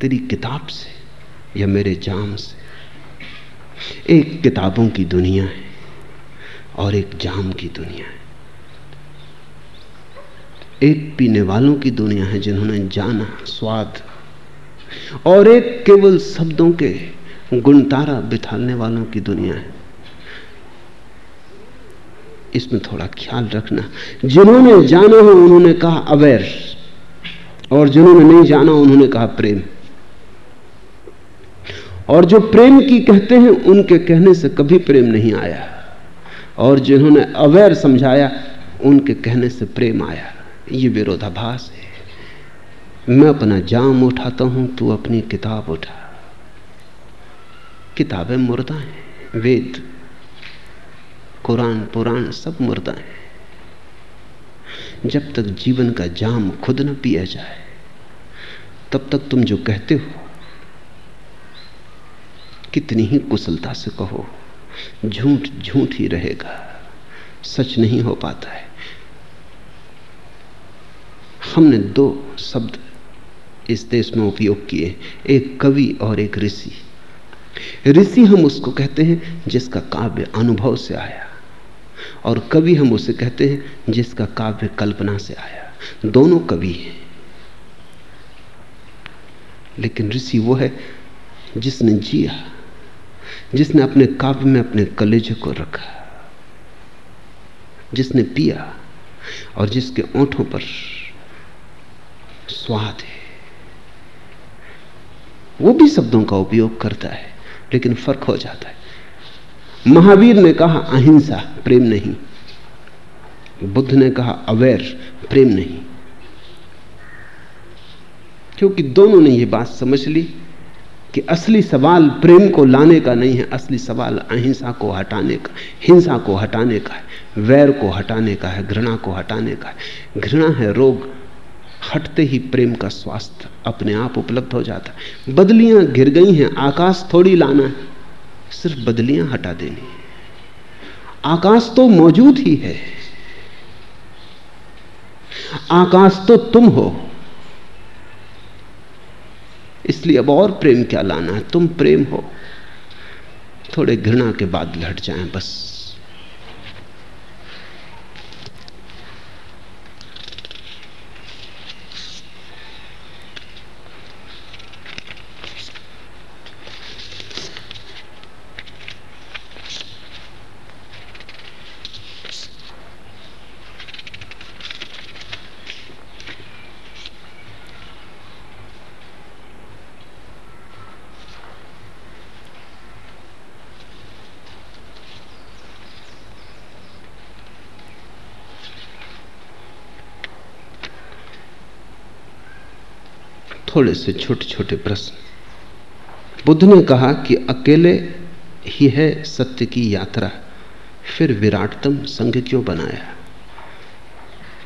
तेरी किताब से या मेरे जाम से। एक किताबों की दुनिया है और एक जाम की दुनिया है। एक पीने वालों की दुनिया है जिन्होंने जाना स्वाद। और एक केवल शब्दों के गुणतारा बिठाने वालों की दुनिया है। इसमें थोड़ा ख्याल रखना। जिन्होंने जाना हो, उन्होंने कहा अवेयर और जिन्होंने नहीं जाना उन्होंने कहा प्रेम। और जो प्रेम की कहते हैं, उनके कहने से कभी प्रेम नहीं आया। और जिन्होंने अवेयर समझाया, उनके कहने से प्रेम आया। ये विरोधाभास है। मैं अपना जाम उठाता हूँ, तू अपनी किताब उठा। किताबें मुर्दा हैं, वेद, कुरान, पुराण सब मुर्दा हैं। जब तक जीवन का जाम खुद न पिया जाए, तब तक तुम जो कहते हो, कितनी ही कुशलता से कहो, झूठ झूठ ही रहेगा, सच नहीं हो पाता है। हमने दो शब्द इस देश में उपयोग किए, एक कवि और एक ऋषि। ऋषि हम उसको कहते हैं जिसका काव्य अनुभव से आया, और कवि हम उसे कहते हैं जिसका काव्य कल्पना से आया। दोनों कवि हैं। लेकिन ऋषि वो है जिसने जिया, जिसने अपने काव्य में अपने कलेजे को रखा, जिसने पिया, और जिसके ओंठों पर स्वाद है। वो भी शब्दों का उपयोग करता है, लेकिन फ़र्क हो जाता है। महावीर ने कहा, अहिंसा, प्रेम नहीं। बुद्ध ने कहा, अवैर, प्रेम नहीं। क्योंकि दोनों ने यह बात समझ ली कि असली सवाल प्रेम को लाने का नहीं है, असली सवाल अहिंसा को हटाने का, हिंसा को हटाने का है, वैर को हटाने का है, घृणा को हटाने का है। घृणा है रोग हटते ही प्रेम का स्वास्थ्य अपने आप उपलब्ध हो जाता है। बदलियाँ घिर गई हैं, आकाश थोड़ी लाना है। सिर्फ़ बदलियाँ हटा देनी आकाश तो मौजूद ही है। आकाश तो तुम हो। इसलिए अब और प्रेम क्या लाना है? तुम प्रेम हो। थोड़े घृणा के बाद लट जाएँ, बस। थोड़े से छोटे छोटे प्रश्न। बुद्ध ने कहा कि अकेले ही है सत्य की यात्रा, फिर विराटतम संघ क्यों बनाया?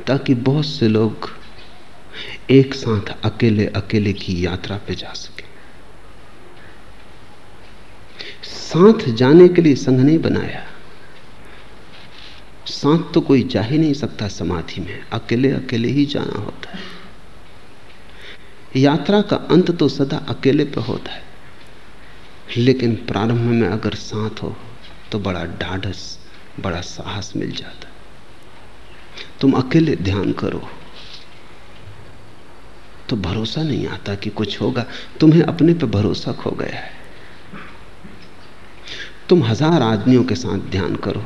ताकि बहुत से लोग एक साथ अकेले अकेले की यात्रा पे जा सके। साथ जाने के लिए संघ नहीं बनाया। साथ तो कोई जा ही नहीं सकता समाधि में, अकेले अकेले ही जाना होता है। यात्रा का अंत तो सदा अकेले पे होता है। लेकिन प्रारंभ में अगर साथ हो तो बड़ा ढाढ़स बड़ा साहस मिल जाता तुम अकेले ध्यान करो। तो भरोसा नहीं आता कि कुछ होगा। तुम्हें अपने पे भरोसा खो गया है। तुम हज़ार आदमियों के साथ ध्यान करो।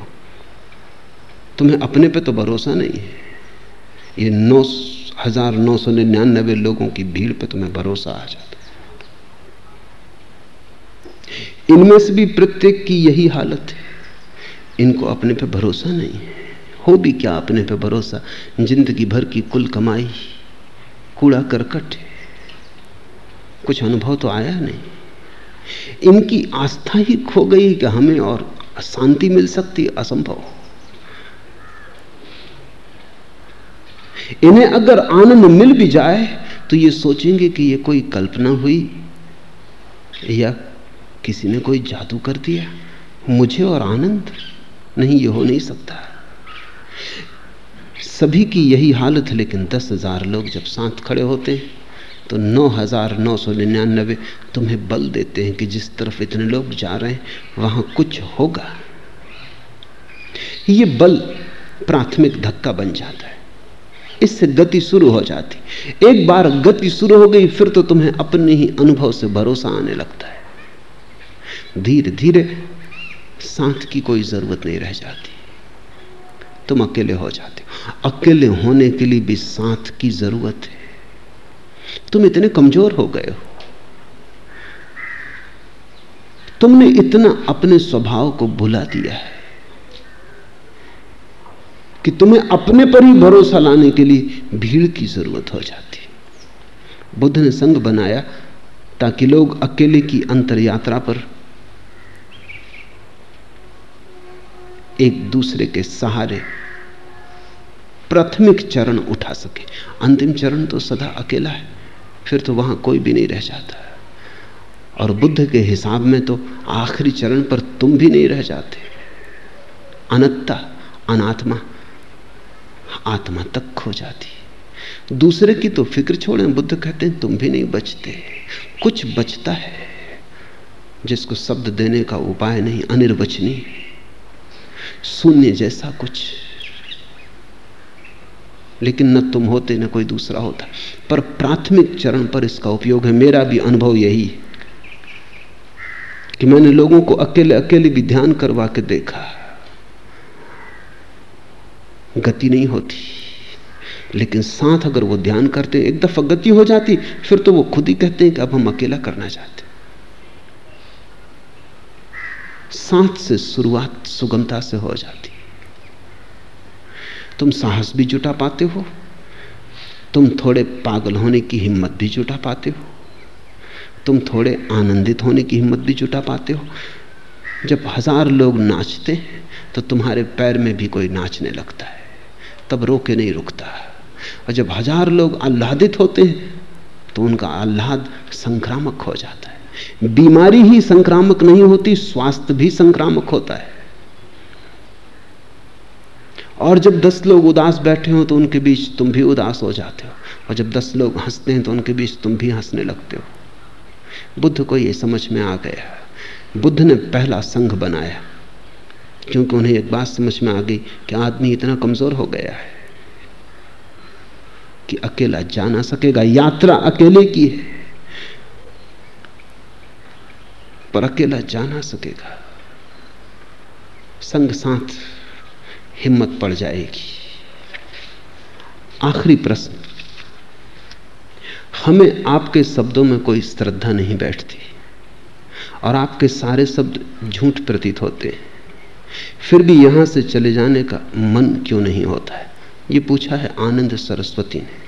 तुम्हें अपने पे तो भरोसा नहीं है। ये नौ हज़ार नौ सौ निन्यानबे लोगों की भीड़ पे तुम्हें भरोसा आ जाता इनमें से भी प्रत्येक की यही हालत है। इनको अपने पे भरोसा नहीं है। हो भी क्या अपने पे भरोसा? ज़िंदगी भर की कुल कमाई, कूड़ा करकट है। कुछ अनुभव तो आया नहीं। इनकी आस्था ही खो गई कि हमें और शांति मिल सकती, असंभव इन्हें अगर आनंद मिल भी जाए तो ये सोचेंगे कि ये कोई कल्पना हुई, या किसी ने कोई जादू कर दिया। मुझे और आनंद नहीं, ये हो नहीं सकता। सभी की यही हालत है लेकिन दस हज़ार लोग जब साथ खड़े होते हैं तो नौ हज़ार नौ सौ निन्यानबे तुम्हें बल देते हैं कि जिस तरफ़ इतने लोग जा रहे हैं, वहाँ कुछ होगा। ये बल प्राथमिक धक्का बन जाता है। इससे गति शुरू हो जाती। एक बार गति शुरू हो गई, फिर तो तुम्हें अपने ही अनुभव से भरोसा आने लगता है। धीरे धीरे साथ की कोई ज़रूरत नहीं रह जाती। तुम अकेले हो जाते हो। अकेले होने के लिए भी साथ की ज़रूरत है। तुम इतने कमज़ोर हो गए हो। तुमने इतना अपने स्वभाव को भुला दिया है। कि तुम्हें अपने पर ही भरोसा लाने के लिए भीड़ की ज़रूरत हो जाती बुद्ध ने संघ बनाया ताकि लोग अकेले की अंतर यात्रा पर एक दूसरे के सहारे प्राथमिक चरण उठा सके। अंतिम चरण तो सदा अकेला है, फिर तो वहाँ कोई भी नहीं रह जाता। और बुद्ध के हिसाब में तो आखिरी चरण पर तुम भी नहीं रह जाते। अनत्ता, अनात्मा आत्मा तक खो जाती दूसरे की तो फ़िक्र छोड़ें, बुद्ध कहते हैं, तुम भी नहीं बचते। कुछ बचता है, जिसको शब्द देने का उपाय नहीं, अनिर्वचनीय। शून्य जैसा कुछ। लेकिन न तुम होते, न कोई दूसरा होता। पर प्राथमिक चरण पर इसका उपयोग है। मेरा भी अनुभव यही कि मैंने लोगों को अकेले अकेले भी ध्यान करवा के देखा। गति नहीं होती। लेकिन साथ अगर वो ध्यान करते, एक दफ़ा गति हो जाती, फिर तो वो खुद ही कहते हैं कि अब हम अकेला करना चाहते साथ से शुरुआत सुगमता से हो जाती। तुम साहस भी जुटा पाते हो। तुम थोड़े पागल होने की हिम्मत भी जुटा पाते हो। तुम थोड़े आनंदित होने की हिम्मत भी जुटा पाते हो। जब हज़ार लोग नाचते हैं तो तुम्हारे पैर में भी कोई नाचने लगता है। तब रोके नहीं रुकता। और जब हज़ार लोग आह्लादित होते हैं तो उनका आह्लाद संक्रामक हो जाता है। बीमारी ही संक्रामक नहीं होती, स्वास्थ्य भी संक्रामक होता है। और जब दस लोग उदास बैठे हो तो उनके बीच तुम भी उदास हो जाते हो। और जब दस लोग हँसते हैं तो उनके बीच तुम भी हंसने लगते हो। बुद्ध को यह समझ में आ गया। बुद्ध ने पहला संघ बनाया। क्योंकि उन्हें एक बात समझ में आ गई कि आदमी इतना कमज़ोर हो गया है कि अकेला जा ना सकेगा। यात्रा अकेले की है, पर अकेला जा ना सकेगा। संग साथ हिम्मत पड़ जाएगी। आखिरी प्रश्न, हमें आपके शब्दों में कोई श्रद्धा नहीं बैठती और आपके सारे शब्द झूठ प्रतीत होते हैं। फिर भी यहाँ से चले जाने का मन क्यों नहीं होता है? ये पूछा है आनंद सरस्वती ने।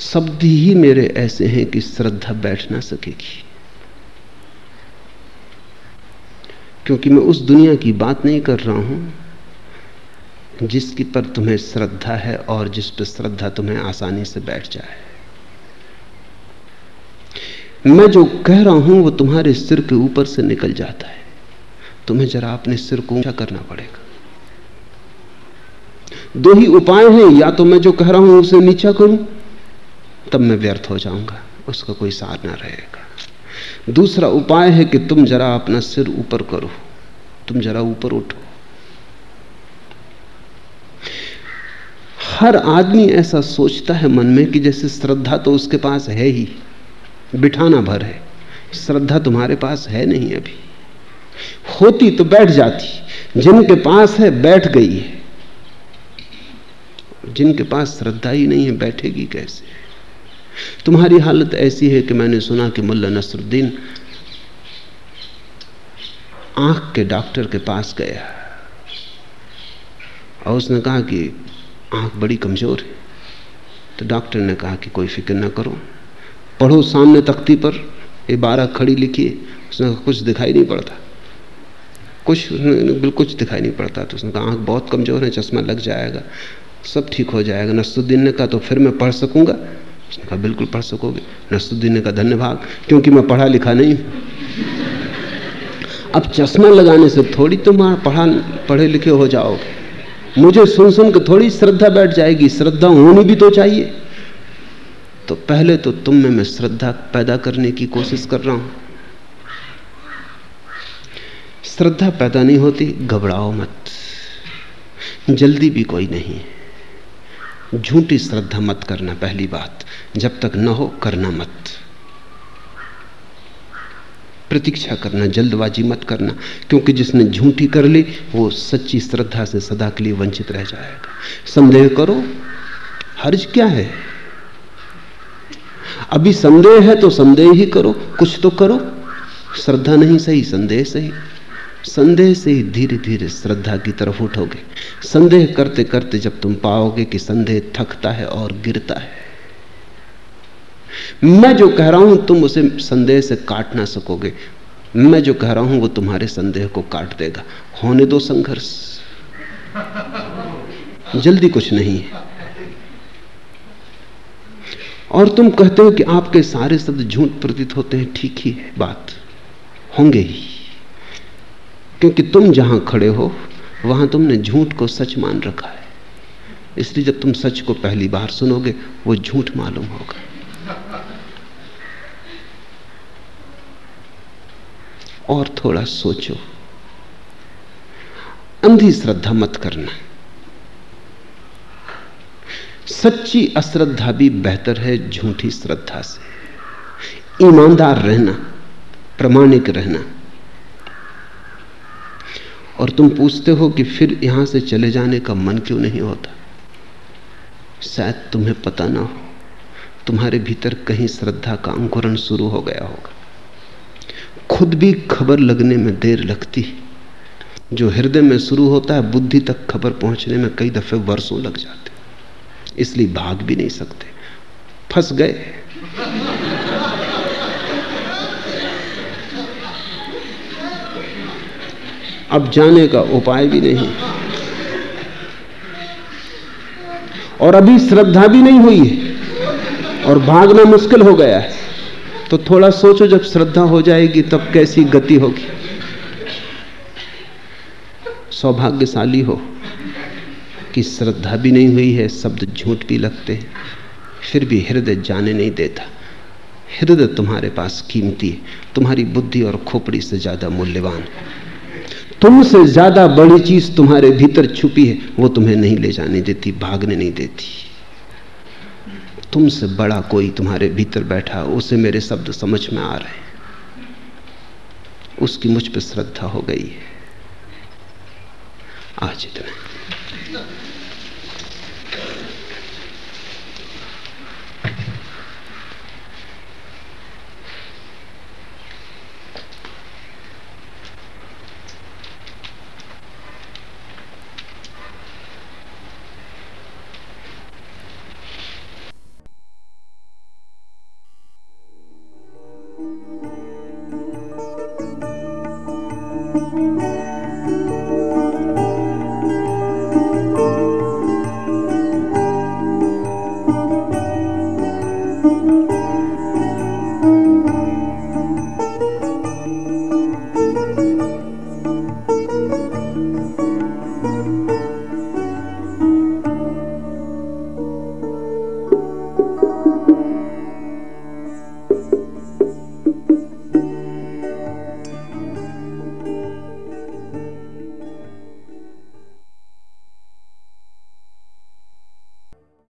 शब्द ही मेरे ऐसे हैं कि श्रद्धा बैठ ना सकेगी। क्योंकि मैं उस दुनिया की बात नहीं कर रहा हूँ, जिसकी पर तुम्हें श्रद्धा है और जिस पर श्रद्धा तुम्हें आसानी से बैठ जाए। मैं जो कह रहा हूँ वो तुम्हारे सिर के ऊपर से निकल जाता है। तुम्हें जरा अपने सिर को ऊँचा करना पड़ेगा। दो ही उपाय हैं, या तो मैं जो कह रहा हूँ उसे नीचा करूँ, तब मैं व्यर्थ हो जाऊँगा, उसका कोई सार ना रहेगा। दूसरा उपाय है कि तुम जरा अपना सिर ऊपर करो, तुम जरा ऊपर उठो। हर आदमी ऐसा सोचता है मन में कि जैसे श्रद्धा तो उसके पास है ही। बिठाना भर है। श्रद्धा तुम्हारे पास है नहीं अभी। होती तो बैठ जाती, जिनके पास है बैठ गई है। जिनके पास श्रद्धा ही नहीं है, बैठेगी कैसे? तुम्हारी हालत ऐसी है कि मैंने सुना कि मुल्ला नसरुद्दीन आँख के डॉक्टर के पास गया और उसने कहा कि आँख बड़ी कमज़ोर है। तो डॉक्टर ने कहा कि कोई फ़िक्र ना करो। पढ़ो सामने तख्ती पर इबारत खड़ी लिखी उसने कुछ दिखाई नहीं पड़ता। कुछ बिल्कुल कुछ दिखाई नहीं पड़ता तो उसने कहा, आँख बहुत कमज़ोर है, चश्मा लग जाएगा, सब ठीक हो जाएगा। नसरुद्दीन ने कहा तो फिर मैं पढ़ सकूँगा? उसने कहा, बिल्कुल पढ़ सकोगे। नसरुद्दीन ने कहा, धन्यवाद, क्योंकि मैं पढ़ा लिखा नहीं अब चश्मा लगाने से थोड़ी तुम पढ़ा, पढ़े लिखे हो जाओगे। मुझे सुन सुन के थोड़ी श्रद्धा बैठ जाएगी, श्रद्धा होनी भी तो चाहिए। तो पहले तो तुम में मैं श्रद्धा पैदा करने की कोशिश कर रहा हूँ। श्रद्धा पैदा नहीं होती, घबराओ मत। जल्दी भी कोई नहीं झूठी श्रद्धा मत करना पहली बात। जब तक न हो, करना मत। प्रतीक्षा करना, जल्दबाजी मत करना, क्योंकि जिसने झूठी कर ली, वो सच्ची श्रद्धा से सदा के लिए वंचित रह जाएगा। संदेह करो, हर्ज क्या है? अभी संदेह है तो संदेह ही करो, कुछ तो करो। श्रद्धा नहीं, सही संदेह सही। संदेह से ही धीरे धीरे श्रद्धा की तरफ़ उठोगे। संदेह करते करते जब तुम पाओगे कि संदेह थकता है और गिरता है। मैं जो कह रहा हूँ, तुम उसे संदेह से काट ना सकोगे। मैं जो कह रहा हूँ, वो तुम्हारे संदेह को काट देगा। होने दो संघर्ष। जल्दी कुछ नहीं है। और तुम कहते हो कि आपके सारे शब्द झूठ प्रतीत होते हैं। ठीक ही है बात। होंगे ही। क्योंकि तुम जहाँ खड़े हो, वहाँ तुमने झूठ को सच मान रखा है। इसलिए जब तुम सच को पहली बार सुनोगे, वो झूठ मालूम होगा। और थोड़ा सोचो। अंधी श्रद्धा मत करना। सच्ची अश्रद्धा भी बेहतर है झूठी श्रद्धा से। ईमानदार रहना, प्रमाणिक रहना। और तुम पूछते हो कि फिर यहाँ से चले जाने का मन क्यों नहीं होता? शायद तुम्हें पता ना हो, तुम्हारे भीतर कहीं श्रद्धा का अंकुरण शुरू हो गया होगा। खुद भी खबर लगने में देर लगती जो हृदय में शुरू होता है, बुद्धि तक खबर पहुँचने में कई दफे वर्षों लग जाते इसलिए भाग भी नहीं सकते। फंस गए। अब जाने का उपाय भी नहीं। और अभी श्रद्धा भी नहीं हुई है, और भागना मुश्किल हो गया है। तो थोड़ा सोचो, जब श्रद्धा हो जाएगी, तब कैसी गति होगी? सौभाग्यशाली हो। कि श्रद्धा भी नहीं हुई है, शब्द झूठ भी लगते हैं। फिर भी हृदय जाने नहीं देता। हृदय तुम्हारे पास कीमती है। तुम्हारी बुद्धि और खोपड़ी से ज़्यादा मूल्यवान है। तुमसे ज़्यादा बड़ी चीज़ तुम्हारे भीतर छुपी है, वो तुम्हें नहीं ले जाने देती, भागने नहीं देती। तुमसे बड़ा कोई तुम्हारे भीतर बैठा, उसे मेरे शब्द समझ में आ रहे हैं। उसकी मुझ पर श्रद्धा हो गई है। आज इतना।